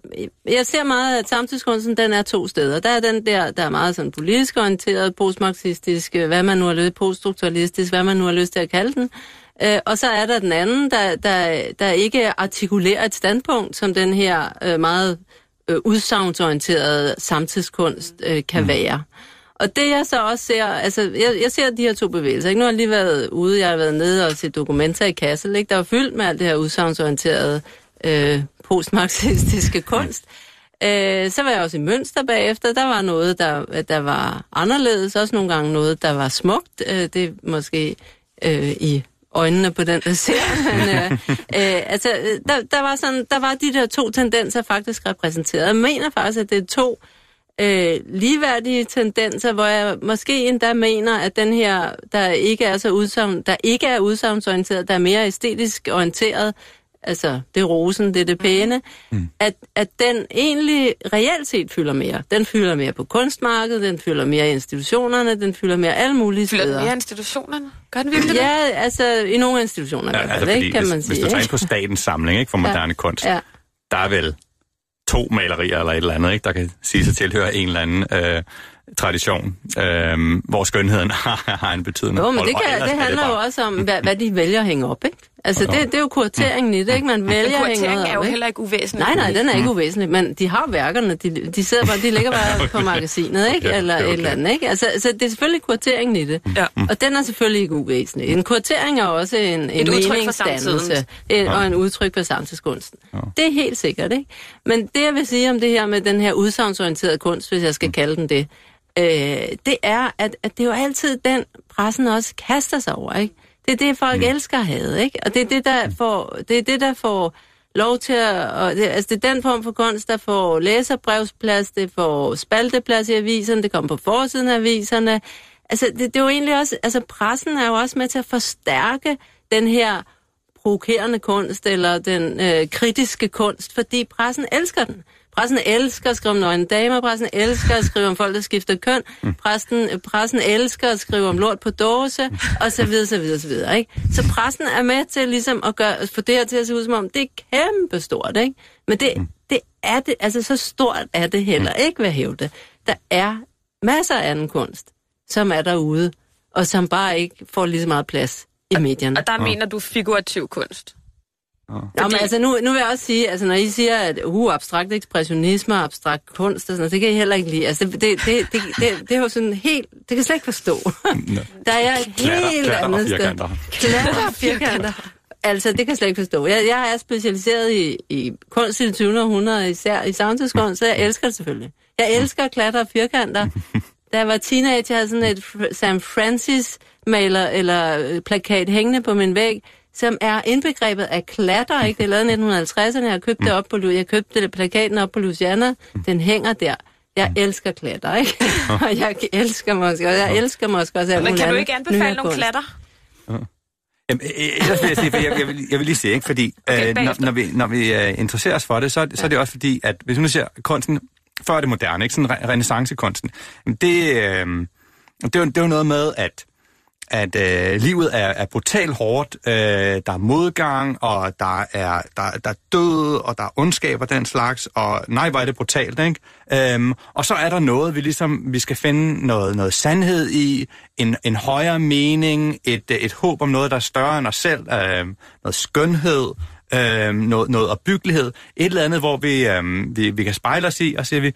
jeg ser meget, at samtidskunsten, den er to steder. Der er den der, der er meget sådan politisk orienteret, postmarxistisk, øh, hvad man nu har lyst, poststrukturalistisk, hvad man nu har lyst til at kalde den. Øh, og så er der den anden, der, der, der ikke artikulerer et standpunkt, som den her øh, meget øh, udsagnsorienterede samtidskunst øh, kan mm. være. Og det jeg så også ser, altså jeg, jeg ser de her to bevægelser. Ikke? Nu har jeg lige været ude, jeg har været nede og set dokumenter i Kassel, ikke? der er fyldt med alt det her udsagnsorienterede øh, postmarxistiske kunst. Øh, så var jeg også i Mønster bagefter. Der var noget, der, der var anderledes. Også nogle gange noget, der var smukt. Øh, det er måske øh, i øjnene på den, der ser. Men, øh, øh, altså, øh, der, der, var sådan, der var de der to tendenser faktisk repræsenteret. Jeg mener faktisk, at det er to øh, ligeværdige tendenser, hvor jeg måske endda mener, at den her, der ikke er så udsagn, der ikke er udsagnsorienteret, der er mere æstetisk orienteret, altså det er rosen, det er det pæne, mm. at, at den egentlig reelt set fylder mere. Den fylder mere på kunstmarkedet, den fylder mere i institutionerne, den fylder mere alle mulige Fylder steder. mere institutionerne? Gør den virkelig det? Ja, altså i nogle institutioner Ja, i hvert altså, fald, fordi, ikke, kan hvis, man hvis sige. du tager ind på statens samling ikke, for moderne kunst, Ja. der er vel to malerier eller et eller andet, ikke, der kan sige sig tilhøre en eller anden øh, tradition, øh, hvor skønheden har, har en betydning. Jo, men det, kan, det er handler jo bare- også om, hvad, hvad de vælger at hænge op, ikke? Altså, det, det er jo kurateringen i det, ikke? Man vælger Men kuratering er jo op, heller ikke uvæsentligt. Nej, nej, den er ikke uvæsentlig, men de har værkerne, de, de sidder bare, de ligger bare på magasinet, ikke? Okay, Eller okay, et eller andet, ikke? Altså, så det er selvfølgelig kurateringen i det. Ja. Og den er selvfølgelig ikke uvæsentlig. En kuratering er også en, en Et meningsdannelse en, og en udtryk for samtidskunsten. Det er helt sikkert, ikke? Men det, jeg vil sige om det her med den her udsagnsorienterede kunst, hvis jeg skal kalde den det, øh, det er, at, at det er jo altid den, pressen også kaster sig over, ikke? Det er det, folk mm. elsker at have, ikke? Og det er det, der får, det er det, der får lov til at... Og det, altså, det er den form for kunst, der får læserbrevsplads, det får spalteplads i aviserne, det kommer på forsiden af aviserne. Altså, det, det er jo egentlig også... Altså, pressen er jo også med til at forstærke den her provokerende kunst, eller den øh, kritiske kunst, fordi pressen elsker den. Pressen elsker at skrive om nøgne damer, pressen elsker at skrive om folk, der skifter køn, pressen, pressen elsker at skrive om lort på dåse, og så videre, så videre, så videre. Ikke? Så pressen er med til ligesom at gøre, få det her til at se ud som om, det er kæmpe stort, ikke? Men det, det er det, altså så stort er det heller ikke, hvad jeg hævde. Der er masser af anden kunst, som er derude, og som bare ikke får lige så meget plads i medierne. Og der mener du figurativ kunst. Nå, men altså nu, nu vil jeg også sige, altså når I siger, at uh, abstrakt ekspressionisme og abstrakt kunst og sådan noget, det kan I heller ikke lide. Altså det, det, det, det, det, det er jo sådan helt, det kan jeg slet ikke forstå. Der er et Klatter- helt klatter andet sted. Klatter og firkanter. Altså, det kan jeg slet ikke forstå. Jeg, jeg er specialiseret i, i kunst i det 20. århundrede, især i samtidskunst, så jeg elsker det selvfølgelig. Jeg elsker klatter og firkanter. Da jeg var teenager, jeg havde sådan et Sam Francis maler eller øh, plakat hængende på min væg, som er indbegrebet af klatter, ikke? Det er lavet i 1950'erne, jeg købte det op på, Lu- jeg købte det, plakaten op på Louisiana, den hænger der. Jeg elsker klatter, ikke? og jeg elsker måske, og jeg elsker måske også Men kan du ikke anbefale nogle klatter? Jamen, øh, ellers vil jeg sige, for jeg, jeg, vil, jeg vil lige sige, ikke? fordi Okay, øh, når, når vi, når vi øh, interesserer os for det, så, så er det også fordi, at hvis man ser kunsten før det moderne, ikke? sådan re- renaissancekunsten, det, øh, det, er jo, det er jo noget med, at at øh, livet er, er brutalt hårdt, øh, der er modgang, og der er, der, der er død, og der er ondskab og den slags, og nej, hvor er det brutalt, ikke? Øhm, og så er der noget, vi ligesom, vi skal finde noget, noget sandhed i, en, en højere mening, et, et håb om noget, der er større end os selv, øh, noget skønhed, øh, noget, noget opbyggelighed, et eller andet, hvor vi, øh, vi, vi kan spejle os i, og siger vi,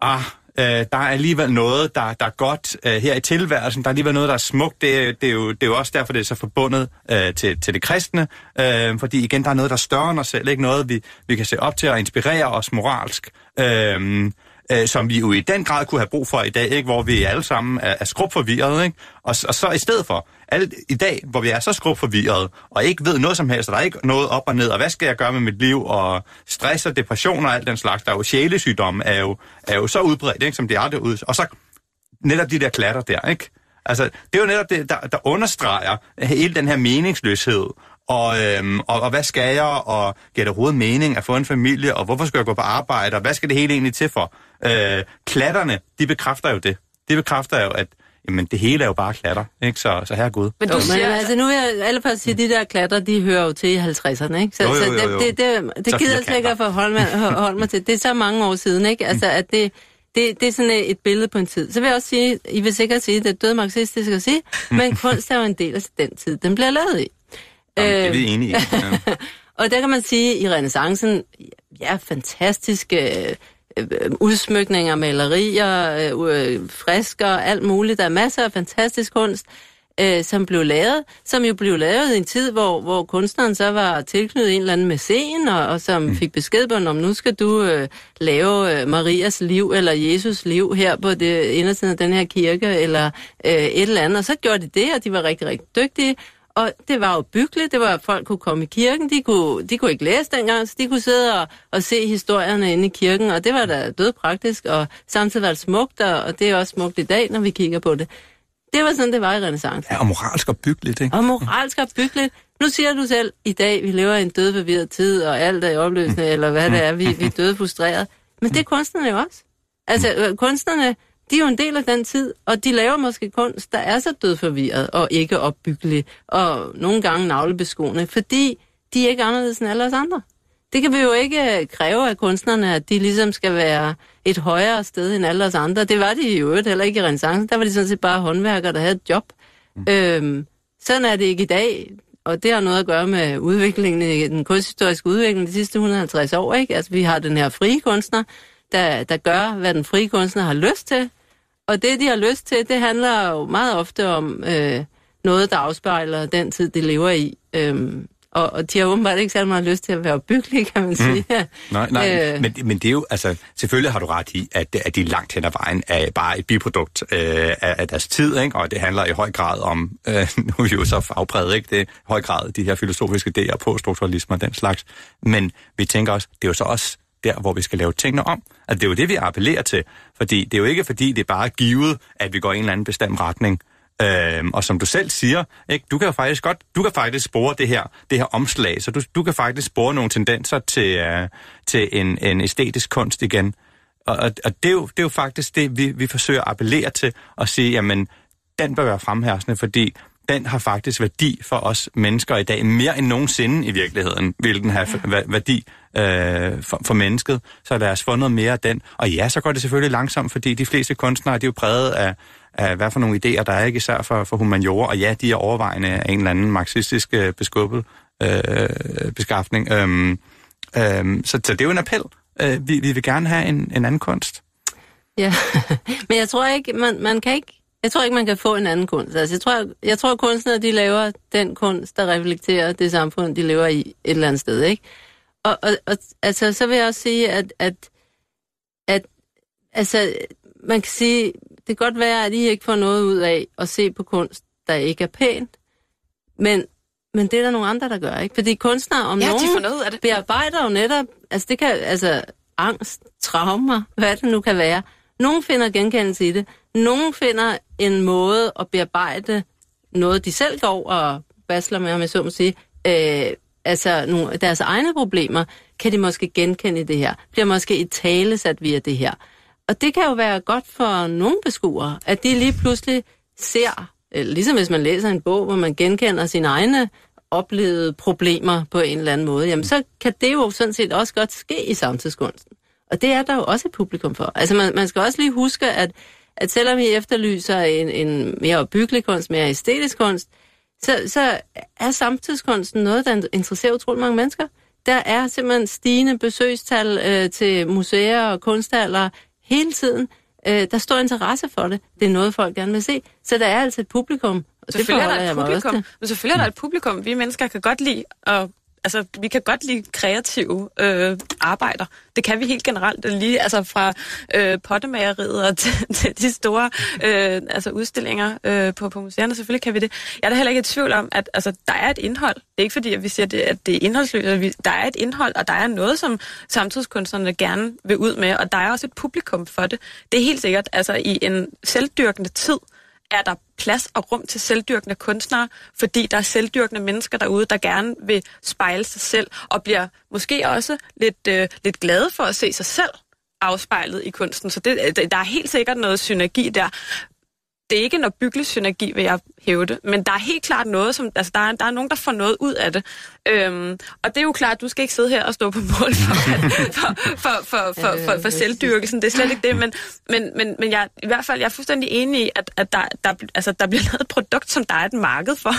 ah, øh, der er alligevel noget, der, der er godt øh, her i tilværelsen. Der er alligevel noget, der er smukt. Det, det, er, jo, det er jo også derfor, det er så forbundet øh, til, til det kristne. Øh, fordi igen, der er noget, der er større end os selv. Ikke noget, vi, vi kan se op til og inspirere os moralsk. Øh, øh, som vi jo i den grad kunne have brug for i dag, ikke? hvor vi alle sammen er, er skrubforvirrede. Ikke? Og, og så i stedet for, alle, i dag, hvor vi er så skrubforvirrede, og ikke ved noget som helst, og der er ikke noget op og ned, og hvad skal jeg gøre med mit liv, og stress og depression og alt den slags, der er jo sjælesygdomme, er jo, er jo så udbredt, ikke? som det er derude. Og så netop de der klatter der, ikke? Altså, det er jo netop det, der, der understreger hele den her meningsløshed, og, øhm, og, og hvad skal jeg, og giver det overhovedet mening at få en familie, og hvorfor skal jeg gå på arbejde, og hvad skal det hele egentlig til for? Øh, klatterne, de bekræfter jo det. De bekræfter jo, at jamen, det hele er jo bare klatter, ikke? Så, så her Gud. Men du men siger, altså nu jeg alle først sige, at de der klatter, de hører jo til i 50'erne, ikke? Så, Jo, jo, så jo, jo. det, det, det, det Så gider jeg slet ikke at forholde mig, holde mig til. Det er så mange år siden, ikke? Altså, at det, det, det er sådan et billede på en tid. Så vil jeg også sige, I vil sikkert sige, at det er død marxistisk at sige, men kunst er jo en del af den tid, den bliver lavet i. Jamen, det er Øh, vi enige i. Ja. og der kan man sige, at i renaissancen, ja, fantastiske øh, øh, udsmykninger, malerier, øh, øh, fresker, alt muligt. Der er masser af fantastisk kunst, øh, som blev lavet, som jo blev lavet i en tid, hvor, hvor kunstneren så var tilknyttet en eller anden mæcen, og, og som mm. fik besked på, om nu skal du øh, lave øh, Marias liv, eller Jesus liv her på det indersiden af den her kirke, eller øh, et eller andet. Og så gjorde de det, og de var rigtig, rigtig dygtige. Og det var jo byggeligt, det var, at folk kunne komme i kirken, de kunne, de kunne ikke læse dengang, så de kunne sidde og, og se historierne inde i kirken, og det var da død praktisk, og samtidig var det smukt, og, og det er også smukt i dag, når vi kigger på det. Det var sådan, det var i renaissance. ja, og moralsk og byggeligt, ikke? Og moralsk og byggeligt. Nu siger du selv, i dag, vi lever i en dødbevirret tid, og alt er i opløsning, eller hvad det er, vi, vi er døde frustreret. Men det er kunstnerne jo også. Altså, øh, kunstnerne, de er jo en del af den tid, og de laver måske kunst, der er så dødforvirret og ikke opbyggelig, og nogle gange navlebeskående, fordi de er ikke anderledes end alle os andre. Det kan vi jo ikke øh, kræve af kunstnerne, at de ligesom skal være et højere sted end alle os andre. Det var de i øvrigt heller ikke i renaissance. Der var de sådan set bare håndværkere, der havde et job. Mm. Øhm, sådan er det ikke i dag, og det har noget at gøre med udviklingen i den kunsthistoriske udvikling de sidste 150 år. Ikke? Altså, vi har den her frie kunstner, der, der gør, hvad den frie kunstner har lyst til. Og det, de har lyst til, det handler jo meget ofte om øh, noget, der afspejler den tid, de lever i. Øhm, og, og de har åbenbart ikke særlig meget lyst til at være byggelige, kan man sige. Nej, nej, Øh. men, men det er jo, altså, selvfølgelig har du ret i, at, at de langt hen ad vejen er bare et biprodukt øh, af, af deres tid, ikke? og det handler i høj grad om, øh, nu er vi jo så fagpræget, ikke? det er i høj grad de her filosofiske idéer på strukturalisme og den slags, men vi tænker også, det er jo så også der, hvor vi skal lave tingene om. Altså, det er jo det, vi appellerer til, fordi det er jo ikke fordi, det er bare givet, at vi går i en eller anden bestemt retning, Øhm, og som du selv siger, ikke, du kan faktisk godt, du kan faktisk spore det her, det her omslag, så du, du kan faktisk spore nogle tendenser til, uh, til en, en æstetisk kunst igen. Og, og, og det, er jo, det er jo faktisk det, vi, vi forsøger at appellere til, og sige, jamen, den bør være fremherskende, fordi den har faktisk værdi for os mennesker i dag, mere end nogensinde i virkeligheden, vil den have værdi øh, for, for mennesket. Så lad os få noget mere af den. Og ja, så går det selvfølgelig langsomt, fordi de fleste kunstnere, de er jo præget af, af hvad for nogle idéer, der er ikke især for, for humaniora. Og ja, de er overvejende af en eller anden marxistisk øh, beskubbet øh, beskaffning. Øhm, øhm, så, så det er jo en appel. Øh, vi, vi vil gerne have en, en anden kunst. Ja, men jeg tror ikke, man, man kan ikke jeg tror ikke, man kan få en anden kunst. Altså, jeg tror, jeg tror kunstnere, de laver den kunst, der reflekterer det samfund, de lever i et eller andet sted, ikke? Og, og, og altså, så vil jeg også sige, at, at, at altså, man kan sige, det kan godt være, at I ikke får noget ud af at se på kunst, der ikke er pænt, men, men det er der nogle andre, der gør, ikke? Fordi kunstnere om Ja, de nogen får noget af det. bearbejder jo netop, altså det kan, altså angst, traumer, hvad det nu kan være. Nogle finder genkendelse i det. Nogle finder en måde at bearbejde noget, de selv går og basler med, om jeg så må sige. Øh, altså nogle, deres egne problemer, kan de måske genkende det her. Bliver måske i tale sat via det her. Og det kan jo være godt for nogle beskuere, at de lige pludselig ser, øh, ligesom hvis man læser en bog, hvor man genkender sine egne oplevede problemer på en eller anden måde, jamen så kan det jo sådan set også godt ske i samtidskunsten. Og det er der jo også et publikum for. Altså man, man skal også lige huske, at, at selvom vi efterlyser en, en mere opbyggelig kunst, mere æstetisk kunst, så, så er samtidskunsten noget, der interesserer utrolig mange mennesker. Der er simpelthen stigende besøgstal øh, til museer og kunsthaller hele tiden. Øh, der står interesse for det. Det er noget, folk gerne vil se. Så der er altså et publikum. Og det Selvfølgelig er forholder der et publikum, men selvfølgelig er der et publikum. Vi mennesker kan godt lide at Altså, vi kan godt lide kreative øh, arbejder. Det kan vi helt generelt. Lige altså fra øh, pottemageriet og til, til de store øh, altså udstillinger øh, på, på museerne. Selvfølgelig kan vi det. Jeg er da heller ikke i tvivl om, at altså, der er et indhold. Det er ikke fordi, at vi siger, det, at det er indholdsløst. Altså, vi, der er et indhold, og der er noget, som samtidskunstnerne gerne vil ud med. Og der er også et publikum for det. Det er helt sikkert. Altså, i en selvdyrkende tid, er der plads og rum til selvdyrkende kunstnere, fordi der er selvdyrkende mennesker derude, der gerne vil spejle sig selv, og bliver måske også lidt, øh, lidt glade for at se sig selv afspejlet i kunsten. Så det, øh, der er helt sikkert noget synergi der. Det er ikke en opbyggelig synergi, vil jeg hæve det, men der er helt klart noget, som, altså der er, der er nogen, der får noget ud af det. Øhm, og det er jo klart, du skal ikke sidde her og stå på mål for, for, for, for, for, for, for selvdyrkelsen, det er slet ikke det, men, men, men, men jeg, i hvert fald, jeg er fuldstændig enig i, at, at der, der, altså, der bliver lavet et produkt, som der er et marked for.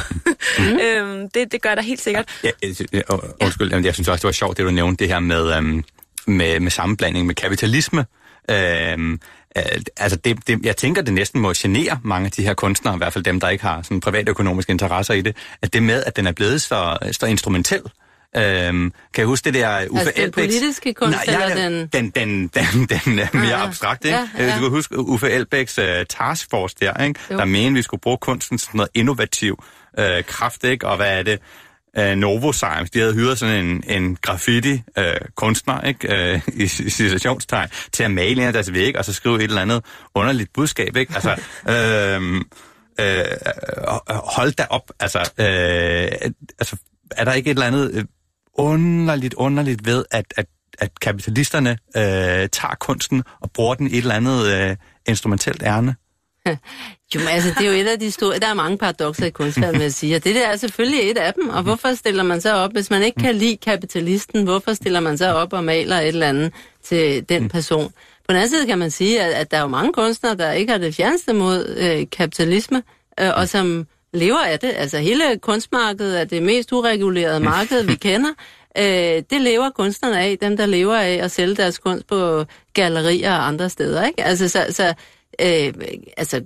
Mm. øhm, det, det gør der helt sikkert. Ja, øh, øh, undskyld, jamen, jeg synes også, det var sjovt, det du nævnte, det her med, øhm, med, med sammenblanding med kapitalisme. Øhm, øh, altså det, det, jeg tænker, det næsten må genere mange af de her kunstnere, i hvert fald dem, der ikke har sådan privatøkonomiske interesser i det, at det med, at den er blevet så, så instrumentel. Øhm, kan jeg huske det der Uffe Altså den Elbæks... politiske kunst, Nej, eller ja, den... den, den, den, den er mere Ja, ja. abstrakt, ikke? Ja, ja. Øh, Du kan huske Uffe Elbæks uh, taskforce der, ikke? Jo. Der mente, vi skulle bruge kunsten som noget innovativ uh, kraft, ikke? Og hvad er det? Uh, Novo Science, de havde hyret sådan en, en graffiti-kunstner, ikke? Uh, i, i citationstegn, til at male en af deres væg, og så skrive et eller andet underligt budskab, ikke? Altså, øh, øh, hold da op, altså, øh, altså, er der ikke et eller andet øh, underligt, underligt ved, at, at, at kapitalisterne øh, tager kunsten og bruger den i et eller andet øh, instrumentelt ærne? Jo, men altså, det er jo et af de store... Der er mange paradoxer i kunstverdenen, vil jeg sige. Og det der er selvfølgelig et af dem. Og hvorfor stiller man så op, hvis man ikke kan lide kapitalisten, hvorfor stiller man så op og maler et eller andet til den person? På den anden side kan man sige, at, at der er jo mange kunstnere, der ikke har det fjerneste mod øh, kapitalisme, øh, og som lever af det. Altså hele kunstmarkedet er det mest uregulerede marked, vi kender. Øh, det lever kunstnerne af, dem der lever af at sælge deres kunst på gallerier og andre steder. Ikke? Altså, så, så øh, altså,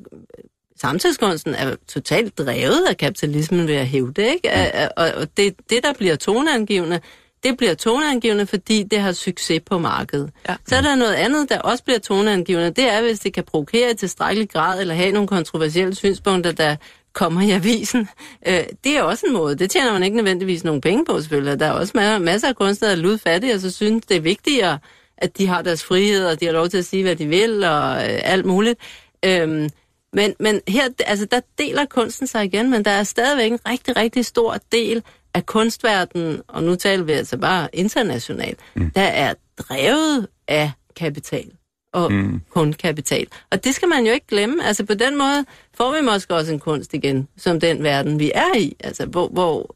samtidskunsten er totalt drevet af kapitalismen ved at hæve det, ikke? Mm. Og, og det, det, der bliver toneangivende, det bliver toneangivende, fordi det har succes på markedet. Ja. Så er der noget andet, der også bliver toneangivende. Det er, hvis det kan provokere i tilstrækkelig grad, eller have nogle kontroversielle synspunkter, der kommer i avisen. Øh, det er også en måde. Det tjener man ikke nødvendigvis nogen penge på, selvfølgelig. Der er også ma- masser af kunstnere, der er ludfattige, og så synes, det er vigtigere, at de har deres frihed, og de har lov til at sige, hvad de vil, og øh, alt muligt. Øhm, men, men her, altså, der deler kunsten sig igen, men der er stadigvæk en rigtig, rigtig stor del af kunstverdenen, og nu taler vi altså bare internationalt, mm. der er drevet af kapital og mm. kun kapital. Og det skal man jo ikke glemme. Altså på den måde får vi måske også en kunst igen, som den verden, vi er i. Altså hvor, hvor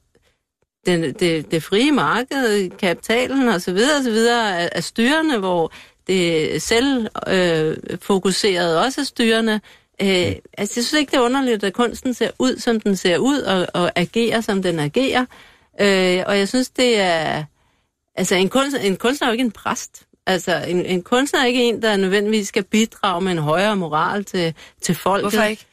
den, det, det frie marked, kapitalen osv. osv. Er, er styrende, hvor det selv øh, fokuseret også er styrende. Øh, altså, jeg synes ikke, det er underligt, at kunsten ser ud, som den ser ud, og, og agerer, som den agerer. Øh, og jeg synes, det er... Altså, en, kunst, en kunstner er jo ikke en præst. Altså, en, en kunstner er ikke en, der nødvendigvis skal bidrage med en højere moral til, til folk. Hvorfor ikke?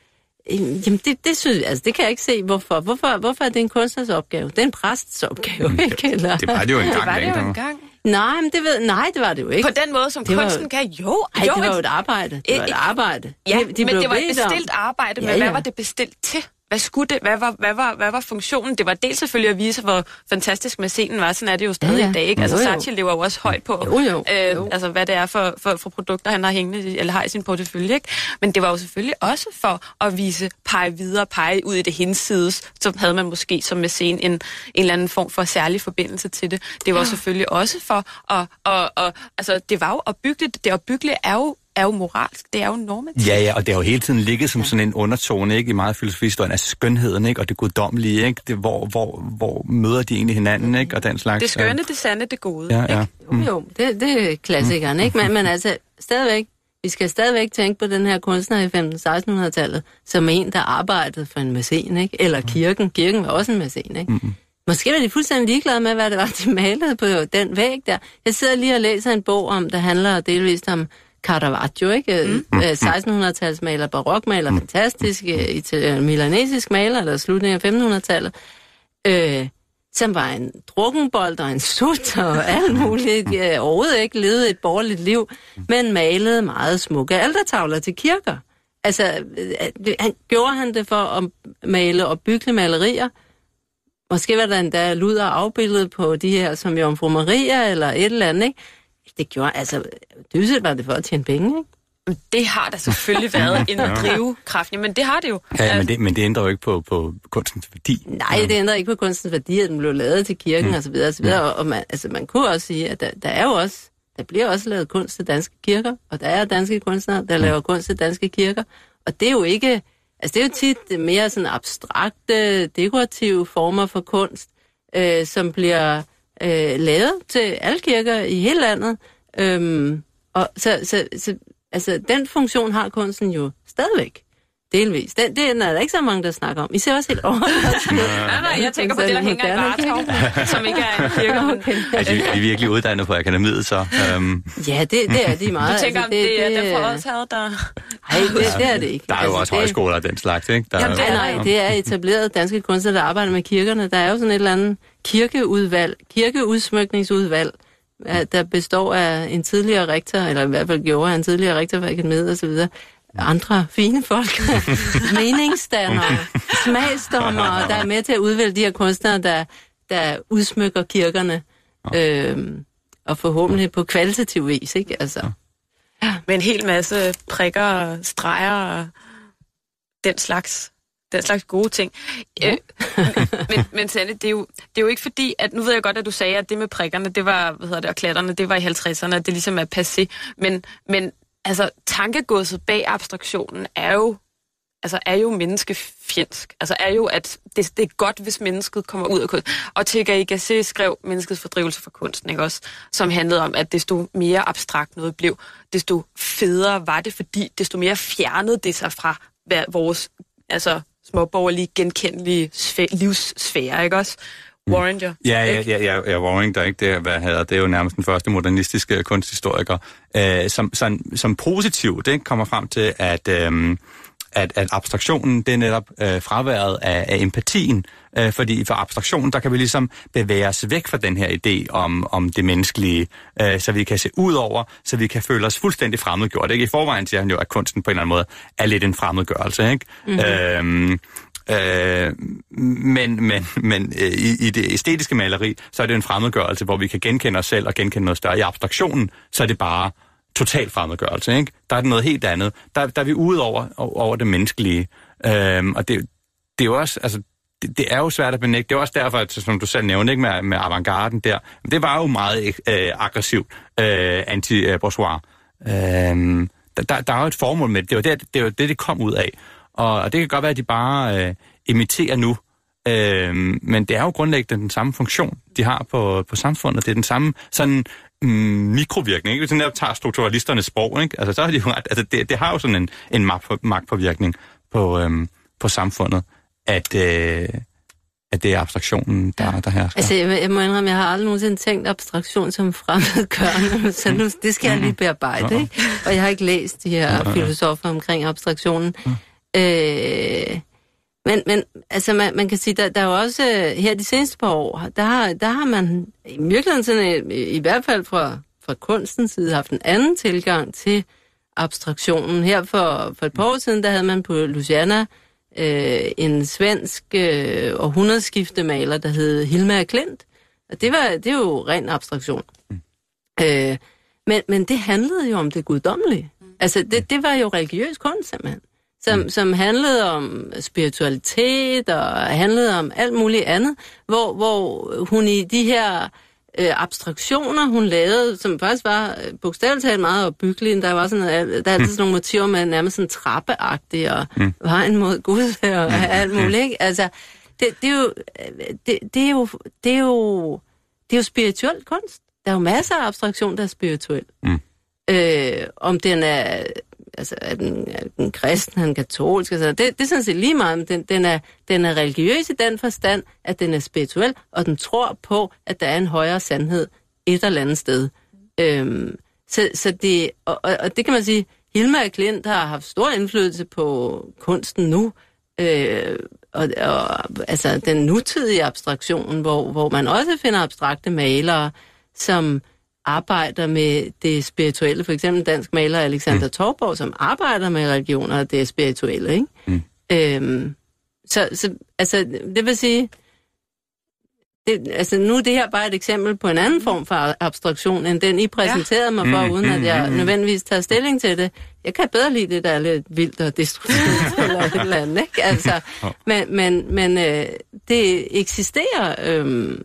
Jamen, det, det, synes, altså, det kan jeg ikke se, hvorfor. hvorfor. Hvorfor er det en kunstners opgave? Det er en præsts opgave, ikke? Eller? Det var det jo Det engang. var det jo engang. Nej, men det ved, nej, det var det jo ikke. På den måde, som Det var- kunsten kan. Jo, Ej, jo, det var jo et- arbejde. Det var et arbejde. Ja, de, men blev det var et bedt om- bestilt arbejde, men Ja, hvad ja. var det bestilt til? Hvad skulle det? Hvad var, hvad, var, hvad var funktionen? Det var dels selvfølgelig at vise, hvor fantastisk med scenen var. Sådan er det jo stadig Ja, ja. i dag. Ikke? Altså, Jo, jo. Saatchi lever jo også højt på, Jo, jo. Øh, Jo. altså, hvad det er for, for, for produkter, han har hængende, eller har i sin portefølje. Ikke? Men det var jo selvfølgelig også for at vise, pege videre, pege ud i det hinsides. Så havde man måske som med scenen en, en eller anden form for særlig forbindelse til det. Det var jo selvfølgelig også for at... Og, og, altså, det var jo opbyggeligt. Det opbyggelige er jo, er jo moralsk. Det er jo normativt. Ja, ja, og det har jo hele tiden ligget som sådan en undertone, ikke, i meget filosofihistorien af skønheden, ikke, og det guddommelige, ikke, det, hvor, hvor, hvor møder de egentlig hinanden, ikke, og den slags. Det skønne, det sande, det gode. Ja, ikke? ja. Jo, jo, det, det er klassikeren, ikke? Men, men altså, stadigvæk, vi skal stadigvæk tænke på den her kunstner i 1500-1600-tallet, som en, der arbejdede for en mæcen, ikke? Eller kirken. Kirken var også en mæcen, ikke? Mm-hmm. Måske var de fuldstændig ligeglade med, hvad det var, de malede på den væg der. Jeg sidder lige og læser en bog om, der handler delvist om Caravaggio, ikke? Mm. 1600-tals maler, barokmaler, fantastisk, øh, ital- milanesisk maler, eller slutningen af 1500-tallet. Øh, som var en drukkenbold og en sut og alt muligt. Jeg overhovedet ikke levede et borgerligt liv, men malede meget smukke altertavler til kirker. Altså, øh, han, gjorde han det for at male og bygge malerier? Måske var der endda luder afbildet på de her som Jomfru Maria eller et eller andet, ikke? Det gjorde, altså, dybest var det for at tjene penge, ikke? Det har der selvfølgelig været en drivkraft. Jamen, det har det jo. Ja, men det, men det ændrer jo ikke på, på kunstens værdi. Nej, det ændrer ikke på kunstens værdi, at den blev lavet til kirken mm. osv. osv. Og, og man, altså, man kunne også sige, at der, der er jo også, der bliver også lavet kunst til danske kirker, og der er danske kunstnere, der laver kunst til danske kirker. Og det er jo ikke, altså det er jo tit mere sådan abstrakte, dekorative former for kunst, øh, som bliver øh, lavet til alle kirker i hele landet. Øhm, og så, så, så altså, den funktion har kunsten jo stadigvæk. Delvis. Den, det er der ikke så mange, der snakker om. I ser også helt overrasket. Nej, nej, jeg tænker på det, der hænger i Vartov, som ikke er en kirke. Okay. Altså, vi, er vi virkelig uddannet på akademiet, så... Øhm, Ja, det, det er de meget. Du tænker, altså, det, det er dem fra Odsherred, der... Nej, det, det er det ikke. der er jo også altså, det, højskoler af den slags, ikke? Der, Jamen, det er- Nej, nej, det er etableret danske kunstnere, der arbejder med kirkerne. Der er jo sådan et eller andet kirkeudvalg, kirkeudsmykningsudvalg, øh, der består af en tidligere rektor, eller i hvert fald gjorde en tidligere rektor for akademiet og så videre. Andre fine folk, meningsdannere, smagsdommere, der er med til at udvælge de her kunstnere, der, der udsmykker kirkerne. Øhm, og forhåbentlig på kvalitativ vis, ikke? Altså, Med en hel masse prikker og streger og den slags, den slags gode ting. Øh, men, men Sanne, det er, jo, det er jo ikke fordi, at nu ved jeg godt, at du sagde, at det med prikkerne, det var, hvad hedder det, og klatterne, det var i 50'erne, at det ligesom er passé. Men, men altså, tankegodset bag abstraktionen er jo altså er jo menneskefjendsk. Altså er jo, at det, det er godt, hvis mennesket kommer ud af kunst. Og T.G. Gasset skrev Menneskets fordrivelse fra kunsten, ikke også? Som handlede om, at desto mere abstrakt noget blev, desto federe var det, fordi desto mere fjernede det sig fra vores altså, småborgerlige, genkendelige sfæ- livssfære, ikke også? Warringer. Ja, ja, ikke? ja, ja, ja Warring, der ikke det, hvad hedder, det er jo nærmest den første modernistiske kunsthistoriker, øh, som, som, som positivt ikke, kommer frem til, at, øh, at, at abstraktionen, det er netop øh, fraværet af, af empatien, øh, fordi for abstraktionen, der kan vi ligesom bevæge os væk fra den her idé om, om det menneskelige, øh, så vi kan se ud over, så vi kan føle os fuldstændig fremmedgjort. Ikke? I forvejen siger han jo, at kunsten på en eller anden måde er lidt en fremmedgørelse. Ikke? Mm-hmm. Øh, Øh, men men, men øh, i, i det æstetiske maleri, så er det en fremmedgørelse, hvor vi kan genkende os selv og genkende noget større. I abstraktionen, så er det bare total fremmedgørelse. Ikke? Der er det noget helt andet. Der, der er vi ude over, over det menneskelige. Øhm, og det, det er jo også, altså, det, det er jo svært at benægte. Det er også derfor, at, som du selv nævnte ikke, med, med avantgarden der, det var jo meget øh, aggressivt øh, anti-bourgeois. Øhm, der, der, der er jo et formål med det. Det var det, det, var det, det kom ud af. Og, og det kan godt være, at de bare øh, imiterer nu Øh, men det er jo grundlæggende den samme funktion, de har på, på samfundet. Det er den samme sådan mikrovirkning. Ikke? Hvis man tager strukturalisternes sprog, ikke? Altså, så er de jo altså, det, det har jo sådan en, en magt- magtpåvirkning på, øhm, på samfundet, at, øh, at det er abstraktionen, der, der hersker. Altså, jeg, jeg må indrømme, jeg har aldrig nogensinde tænkt abstraktion som fremmedgørende, så nu, det skal jeg lige bearbejde, ikke? Og jeg har ikke læst de her filosofer omkring abstraktionen. Øh, men, men altså, man, man kan sige, der, der er jo også øh, her de seneste par år, der har, der har man i virkeligheden sådan, i, i hvert fald fra, fra kunstens side haft en anden tilgang til abstraktionen. Her for, for et par år siden, der havde man på Luciana øh, en svensk øh, århundredskiftemaler, der hed Hilma Klint. Og det, var, det er jo ren abstraktion. Mm. Øh, men, men det handlede jo om det guddommelige. Altså, det, det var jo religiøs kunst, simpelthen. Som, mm. som handlede om spiritualitet og handlede om alt muligt andet, hvor, hvor hun i de her øh, abstraktioner, hun lavede, som faktisk var øh, bogstaveligt talt meget opbyggelige. Der var sådan, noget, der er altid sådan nogle motiver med nærmest sådan trappeagtige og mm. vejen mod Gud og alt muligt. Ikke? Altså, det, det, er jo, det, det, er jo, det, er jo, det er jo spirituel kunst. Der er jo masser af abstraktion, der er spirituel. Mm. Øh, om den er altså er den, er den kristen, er den katolsk, altså, det, det er sådan set lige meget, men den, den, er, den er religiøs i den forstand, at den er spirituel, og den tror på, at der er en højere sandhed et eller andet sted. Øhm, så, så det, og, og, og det kan man sige, Hilma Klint har haft stor indflydelse på kunsten nu, øh, og, og altså den nutidige abstraktion, hvor, hvor man også finder abstrakte malere, som arbejder med det spirituelle. For eksempel dansk maler Alexander mm. Torborg, som arbejder med religioner og det spirituelle. Ikke? Mm. Øhm, så, så altså, det vil sige, det, altså nu er det her bare et eksempel på en anden form for abstraktion, end den I præsenterede ja. mig for, mm, uden at jeg mm, nødvendigvis tager stilling til det. Jeg kan bedre lide det, der er lidt vildt og destruktivt eller et eller andet, ikke? Altså, men men, men øh, det eksisterer øh,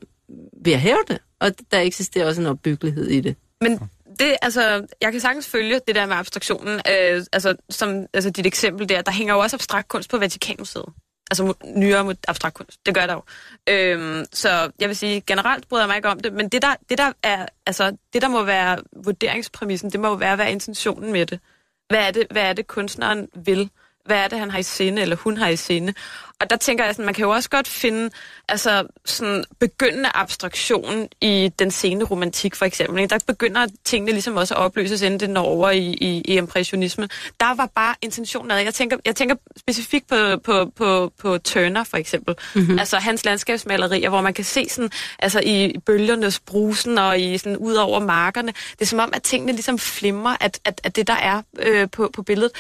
ved at hæve det og der eksisterer også en opbyggelighed i det. Men det, altså, jeg kan sagtens følge det der med abstraktionen. Øh, altså, som altså, dit eksempel der, der hænger jo også abstrakt kunst på Vatikanmuseet. Altså nyere abstrakt kunst. Det gør der jo. Øhm, så jeg vil sige, generelt bryder jeg mig ikke om det, men det der, det der, er, altså, det, der må være vurderingspræmissen, det må jo være, hvad er intentionen med det? Hvad er det, hvad er det kunstneren vil? Hvad er det, han har i sinde, eller hun har i sinde. Og der tænker jeg, sådan, man kan jo også godt finde altså, sådan begyndende abstraktion i den sene romantik, for eksempel. Der begynder tingene ligesom også at opløses, inden det når over i, i, i impressionismen. Der var bare intentionen af, jeg tænker, jeg tænker specifikt på, på, på, på Turner, for eksempel. Mm-hmm. Altså hans landskabsmalerier, hvor man kan se sådan, altså i bølgernes brusen og i sådan ud over markerne. Det er som om, at tingene ligesom flimrer, at, at, at det, der er øh, på, på billedet,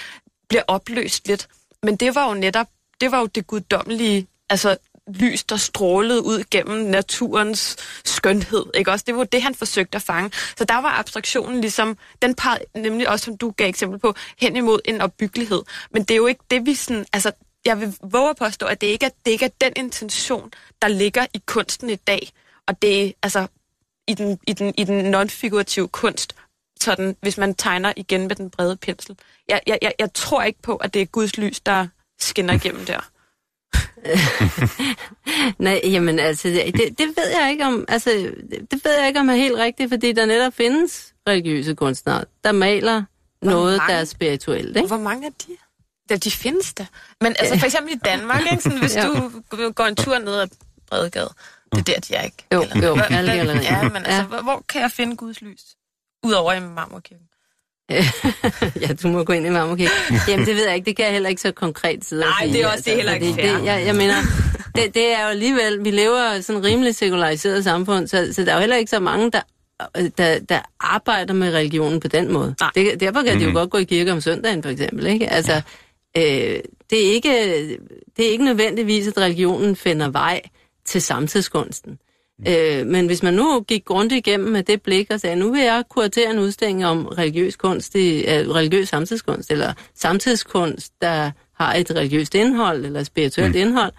bliver opløst lidt. Men det var jo netop, det var jo det guddommelige, altså lys, der strålede ud gennem naturens skønhed. Ikke også? Det var det, han forsøgte at fange. Så der var abstraktionen ligesom, den par, nemlig også, som du gav eksempel på, hen imod en opbyggelighed. Men det er jo ikke det, vi sådan, altså, jeg vil våge at påstå, at det ikke er, det ikke er den intention, der ligger i kunsten i dag. Og det er, altså, i den, i den, i den non-figurative kunst, sådan, hvis man tegner igen med den brede pensel. Jeg, jeg, jeg, jeg tror ikke på, at det er Guds lys, der skinner igennem der. Nej, jamen altså, det, det ved jeg ikke om, altså, det ved jeg ikke om er helt rigtigt, fordi der netop findes religiøse kunstnere, der maler Hvor noget, mange? der er spirituelt, ikke? Hvor mange af de? Ja, de findes der. Men altså for eksempel i Danmark, ikke? Sådan, hvis du går en tur ned ad Bredegade, det er der, de er ikke. Jo, eller, jo, alle eller, Ja, men altså, hvor, hvor kan jeg finde Guds lys? Udover i Marmorkirken. ja, du må gå ind i Marmorkirken. Jamen, det ved jeg ikke. Det kan jeg heller ikke så konkret sidde Nej, det er også altså, det heller ikke fair. Det, jeg, jeg mener, det, det er jo alligevel, vi lever i sådan en rimelig sekulariseret samfund, så, så der er jo heller ikke så mange, der der, der arbejder med religionen på den måde. Det, derfor kan mm. de jo mhm. godt gå i kirke om søndagen, for eksempel. Ikke? Altså, ja. øh, det, er ikke, det er ikke nødvendigvis, at religionen finder vej til samtidskunsten. Øh, men hvis man nu gik grundigt igennem med det blik og sagde, nu vil jeg kuratere en udstilling om religiøs kunst, i, uh, religiøs samtidskunst, eller samtidskunst, der har et religiøst indhold, eller spirituelt mm. indhold,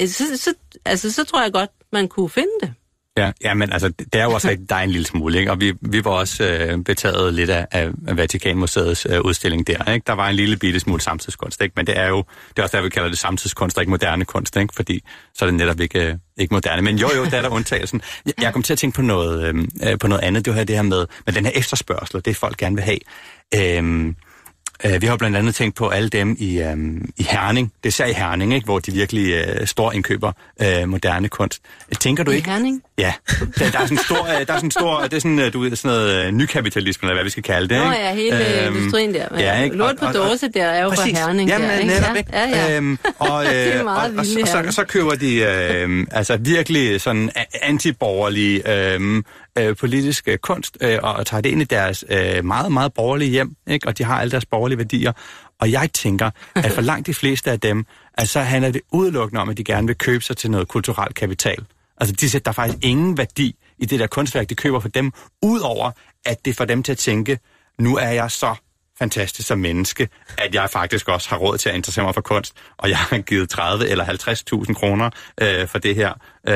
øh, så, så, altså, så tror jeg godt, man kunne finde det. Ja, ja, men altså, det er jo også rigtigt, der er en lille smule, ikke? Og vi, vi var også øh, betaget lidt af, af Vatikanmuseets øh, udstilling der, ikke? Der var en lille bitte smule samtidskunst, ikke? Men det er jo, det er også der, vi kalder det samtidskunst, og ikke moderne kunst, ikke? Fordi så er det netop ikke, øh, ikke moderne. Men jo, jo, der er der undtagelsen. Jeg, jeg kom til at tænke på noget, øh, øh, på noget andet, det var det her med, med den her efterspørgsel, det folk gerne vil have. Øh, Øh, vi har blandt andet tænkt på alle dem i, øhm, i Herning. Det er især i Herning, ikke, hvor de virkelig øh, står indkøber øh, moderne kunst. Tænker du I ikke? Herning? Ja, der, der er sådan en stor, øh, der er sådan en stor, det er sådan, øh, du ved, sådan noget øh, nykapitalisme, eller hvad vi skal kalde det, Nå ikke? ja, hele øhm, industrien der. Men ja, ikke? Lort på Og- dåse der er jo Præcis. fra Herning Jamen, der, ikke? netop, ikke? Ja, ja. Øhm, og, øh, Det er meget og, og, og, så, så køber de øh, altså virkelig sådan antiborgerlige øh, øh, politisk øh, kunst, øh, og, tager det ind i deres øh, meget, meget borgerlige hjem, ikke? og de har alle deres borgerlige værdier. Og jeg tænker, at for langt de fleste af dem, altså, så handler det udelukkende om, at de gerne vil købe sig til noget kulturelt kapital. Altså, de sætter der er faktisk ingen værdi i det der kunstværk, de køber for dem, udover at det får dem til at tænke, nu er jeg så fantastisk som menneske, at jeg faktisk også har råd til at interessere mig for kunst, og jeg har givet 30 eller 50.000 kroner øh, for det her øh,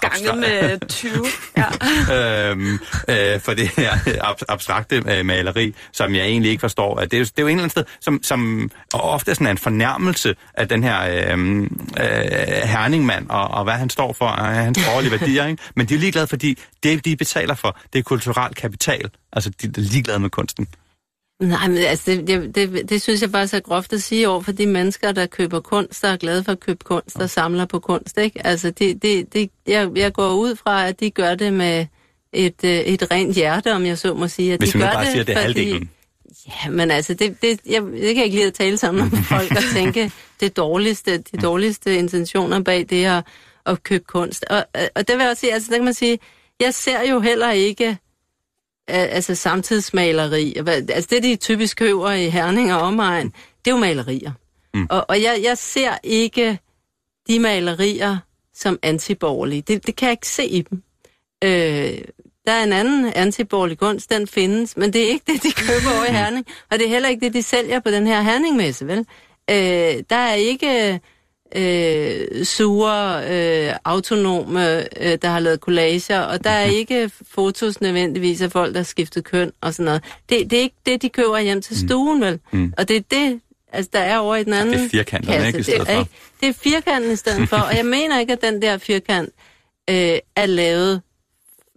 Gange med 20. Ja. øhm, øh, for det her ab- abstrakte øh, maleri, som jeg egentlig ikke forstår. At det, er, jo- det er jo en eller anden sted, som, som ofte sådan er en fornærmelse af den her øh, øh, herningmand, og, og hvad han står for, og hans borgerlige værdier. Ikke? Men de er ligeglade, fordi det, de betaler for, det er kulturel kapital. Altså, de er ligeglade med kunsten. Nej, men altså, det, det, det, det synes jeg faktisk er groft at sige over for de mennesker, der køber kunst, der er glade for at købe kunst, der samler på kunst, ikke? Altså, det, det, det, jeg, jeg går ud fra, at de gør det med et, øh, et rent hjerte, om jeg så må sige. At Hvis de nu gør bare siger, at det er fordi- halvdelen. Ja, men altså, det, det, jeg, det kan jeg ikke lide at tale sammen om folk og tænke det dårligste, de dårligste intentioner bag det at, at købe kunst. Og, og det vil jeg også sige, altså, der kan man sige, jeg ser jo heller ikke altså samtidsmaleri. Altså det, de typisk køber i Herning og omegn, det er jo malerier. Mm. Og, og jeg, jeg ser ikke de malerier som antiborgerlige. Det, det kan jeg ikke se i dem. Øh, der er en anden antiborgerlig kunst, den findes, men det er ikke det, de køber over i Herning. Og det er heller ikke det, de sælger på den her Herningmesse, vel? Øh, der er ikke øh, sure, øh, autonome, øh, der har lavet collager, og der er ikke fotos nødvendigvis af folk, der har skiftet køn og sådan noget. Det, det er ikke det, de køber hjem til stuen, vel? Mm. Og det er det, altså der er over i den anden det er firkanterne, kasse. ikke, i stedet det, er, for? ikke? det er firkanten i stedet for, og jeg mener ikke, at den der firkant øh, er lavet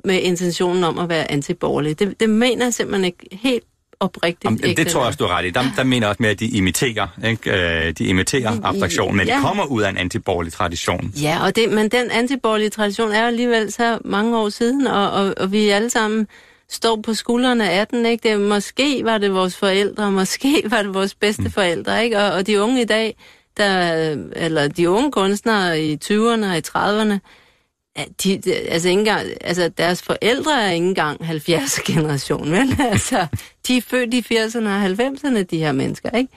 med intentionen om at være antiborgerlig. Det, det mener jeg simpelthen ikke helt oprigtigt. Jamen, ikke, det tror jeg også, du har ret i. Der, der mener også mere, at de imiterer, ikke? Øh, de imiterer abstraktionen, men ja. det kommer ud af en antiborgerlig tradition. Ja, og det, men den antiborgerlige tradition er jo alligevel så mange år siden, og, og, og vi alle sammen står på skuldrene af den, ikke? Det, måske var det vores forældre, måske var det vores bedste forældre, ikke? Og, og de unge i dag, der, eller de unge kunstnere i 20'erne og i 30'erne, ja, de, de, altså, ikke engang, altså deres forældre er ikke engang 70'er generation, vel? altså, de er født i 80'erne og 90'erne, de her mennesker, ikke?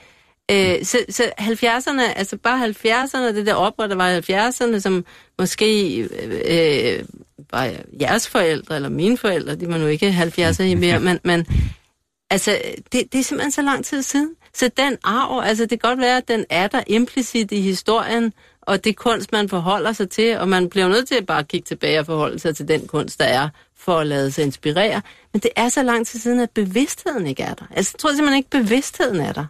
Øh, så, så 70'erne, altså bare 70'erne, det der oprør, der var i 70'erne, som måske øh, var jeres forældre, eller mine forældre, de var nu ikke 70'er i mere, men, men altså, det, det er simpelthen så lang tid siden. Så den arv, altså det kan godt være, at den er der implicit i historien, og det kunst, man forholder sig til, og man bliver nødt til at bare kigge tilbage og forholde sig til den kunst, der er, for at lade sig inspirere. Men det er så lang tid siden, at bevidstheden ikke er der. Altså, jeg tror simpelthen ikke, bevidstheden er der.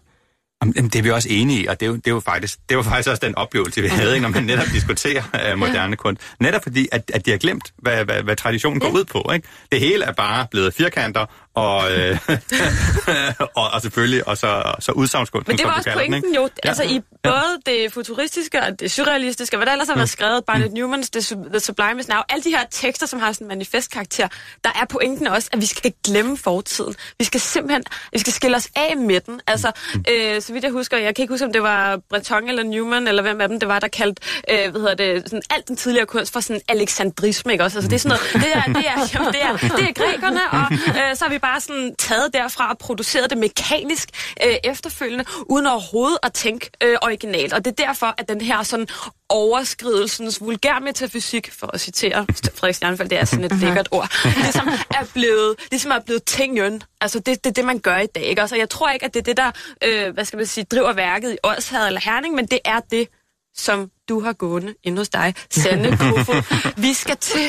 Jamen, det er vi også enige i, og det er jo, det er jo faktisk, det var faktisk også den oplevelse, vi havde, når man netop diskuterer uh, moderne kunst. Netop fordi, at, at de har glemt, hvad, hvad, hvad traditionen går ud på. Ikke? Det hele er bare blevet firkanter, og, øh, og, og selvfølgelig, og så, så udsagnskunsten, Men det var også den, pointen ikke? jo. Altså i både det futuristiske og det surrealistiske, og hvad der ellers har været skrevet, Barnett Newmans The, Su- The Sublime is Now, alle de her tekster, som har sådan en manifestkarakter, der er pointen også, at vi skal glemme fortiden. Vi skal simpelthen, vi skal skille os af med den. Altså, øh, så vidt jeg husker, jeg kan ikke huske, om det var Breton eller Newman, eller hvem af dem det var, der kaldte, øh, hvad hedder det, sådan alt den tidligere kunst for sådan alexandrisme, ikke også? Altså det er sådan noget, det er, det er, jamen, det er, det er grækerne, og øh, så har vi bare sådan taget derfra og produceret det mekanisk øh, efterfølgende, uden overhovedet at tænke øh, originalt. Og det er derfor, at den her sådan overskridelsens vulgær metafysik, for at citere Frederik Stjernfeldt, det er sådan et lækkert ord, ligesom er blevet, ligesom er blevet tingen. Altså det, det er det, man gør i dag. Ikke? Altså, jeg tror ikke, at det er det, der øh, hvad skal man sige, driver værket i Ådshavet eller Herning, men det er det, som du har gående inde hos dig, Sande Kofod. Vi skal til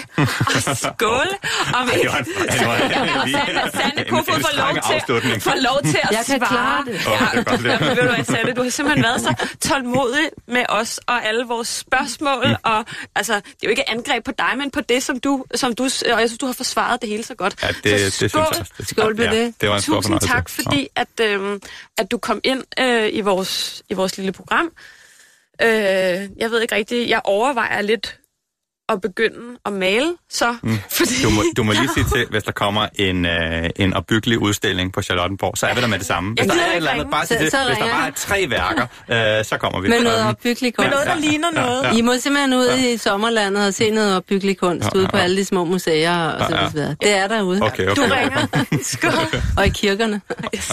at skåle om et... det det Sande, Sande en får lov, til, får lov til at Jeg kan svare. klare det. Åh, det er godt, det. Ja, men ved du hvad, Sande, du har simpelthen været så tålmodig med os og alle vores spørgsmål. Mm. Og altså, det er jo ikke angreb på dig, men på det, som du, som du, og jeg synes, du har forsvaret det hele så godt. Ja, det, det så synes skål. jeg også. Det, Skål på ja, det. Det var en Tusind tak, fordi at, øh, at du kom ind øh, i, vores, i vores lille program. Øh, jeg ved ikke rigtigt, jeg overvejer lidt at begynde at male, så. Mm. Fordi, Du må, du må lige sige til, hvis der kommer en, øh, en opbyggelig udstilling på Charlottenborg, så er vi der med det samme. Hvis Jeg der er et eller andet, bare Så- til, så hvis der bare er tre værker, øh, så kommer vi. Med noget opbyggelig med kunst. noget, der ligner noget. I må simpelthen ud i sommerlandet og se noget opbyggelig kunst Ja, ude ja, på ja. alle de små museer og så Ja, ja. videre. Det er derude. Okay, okay. Du okay. ringer. Skål. Og i kirkerne. Yes.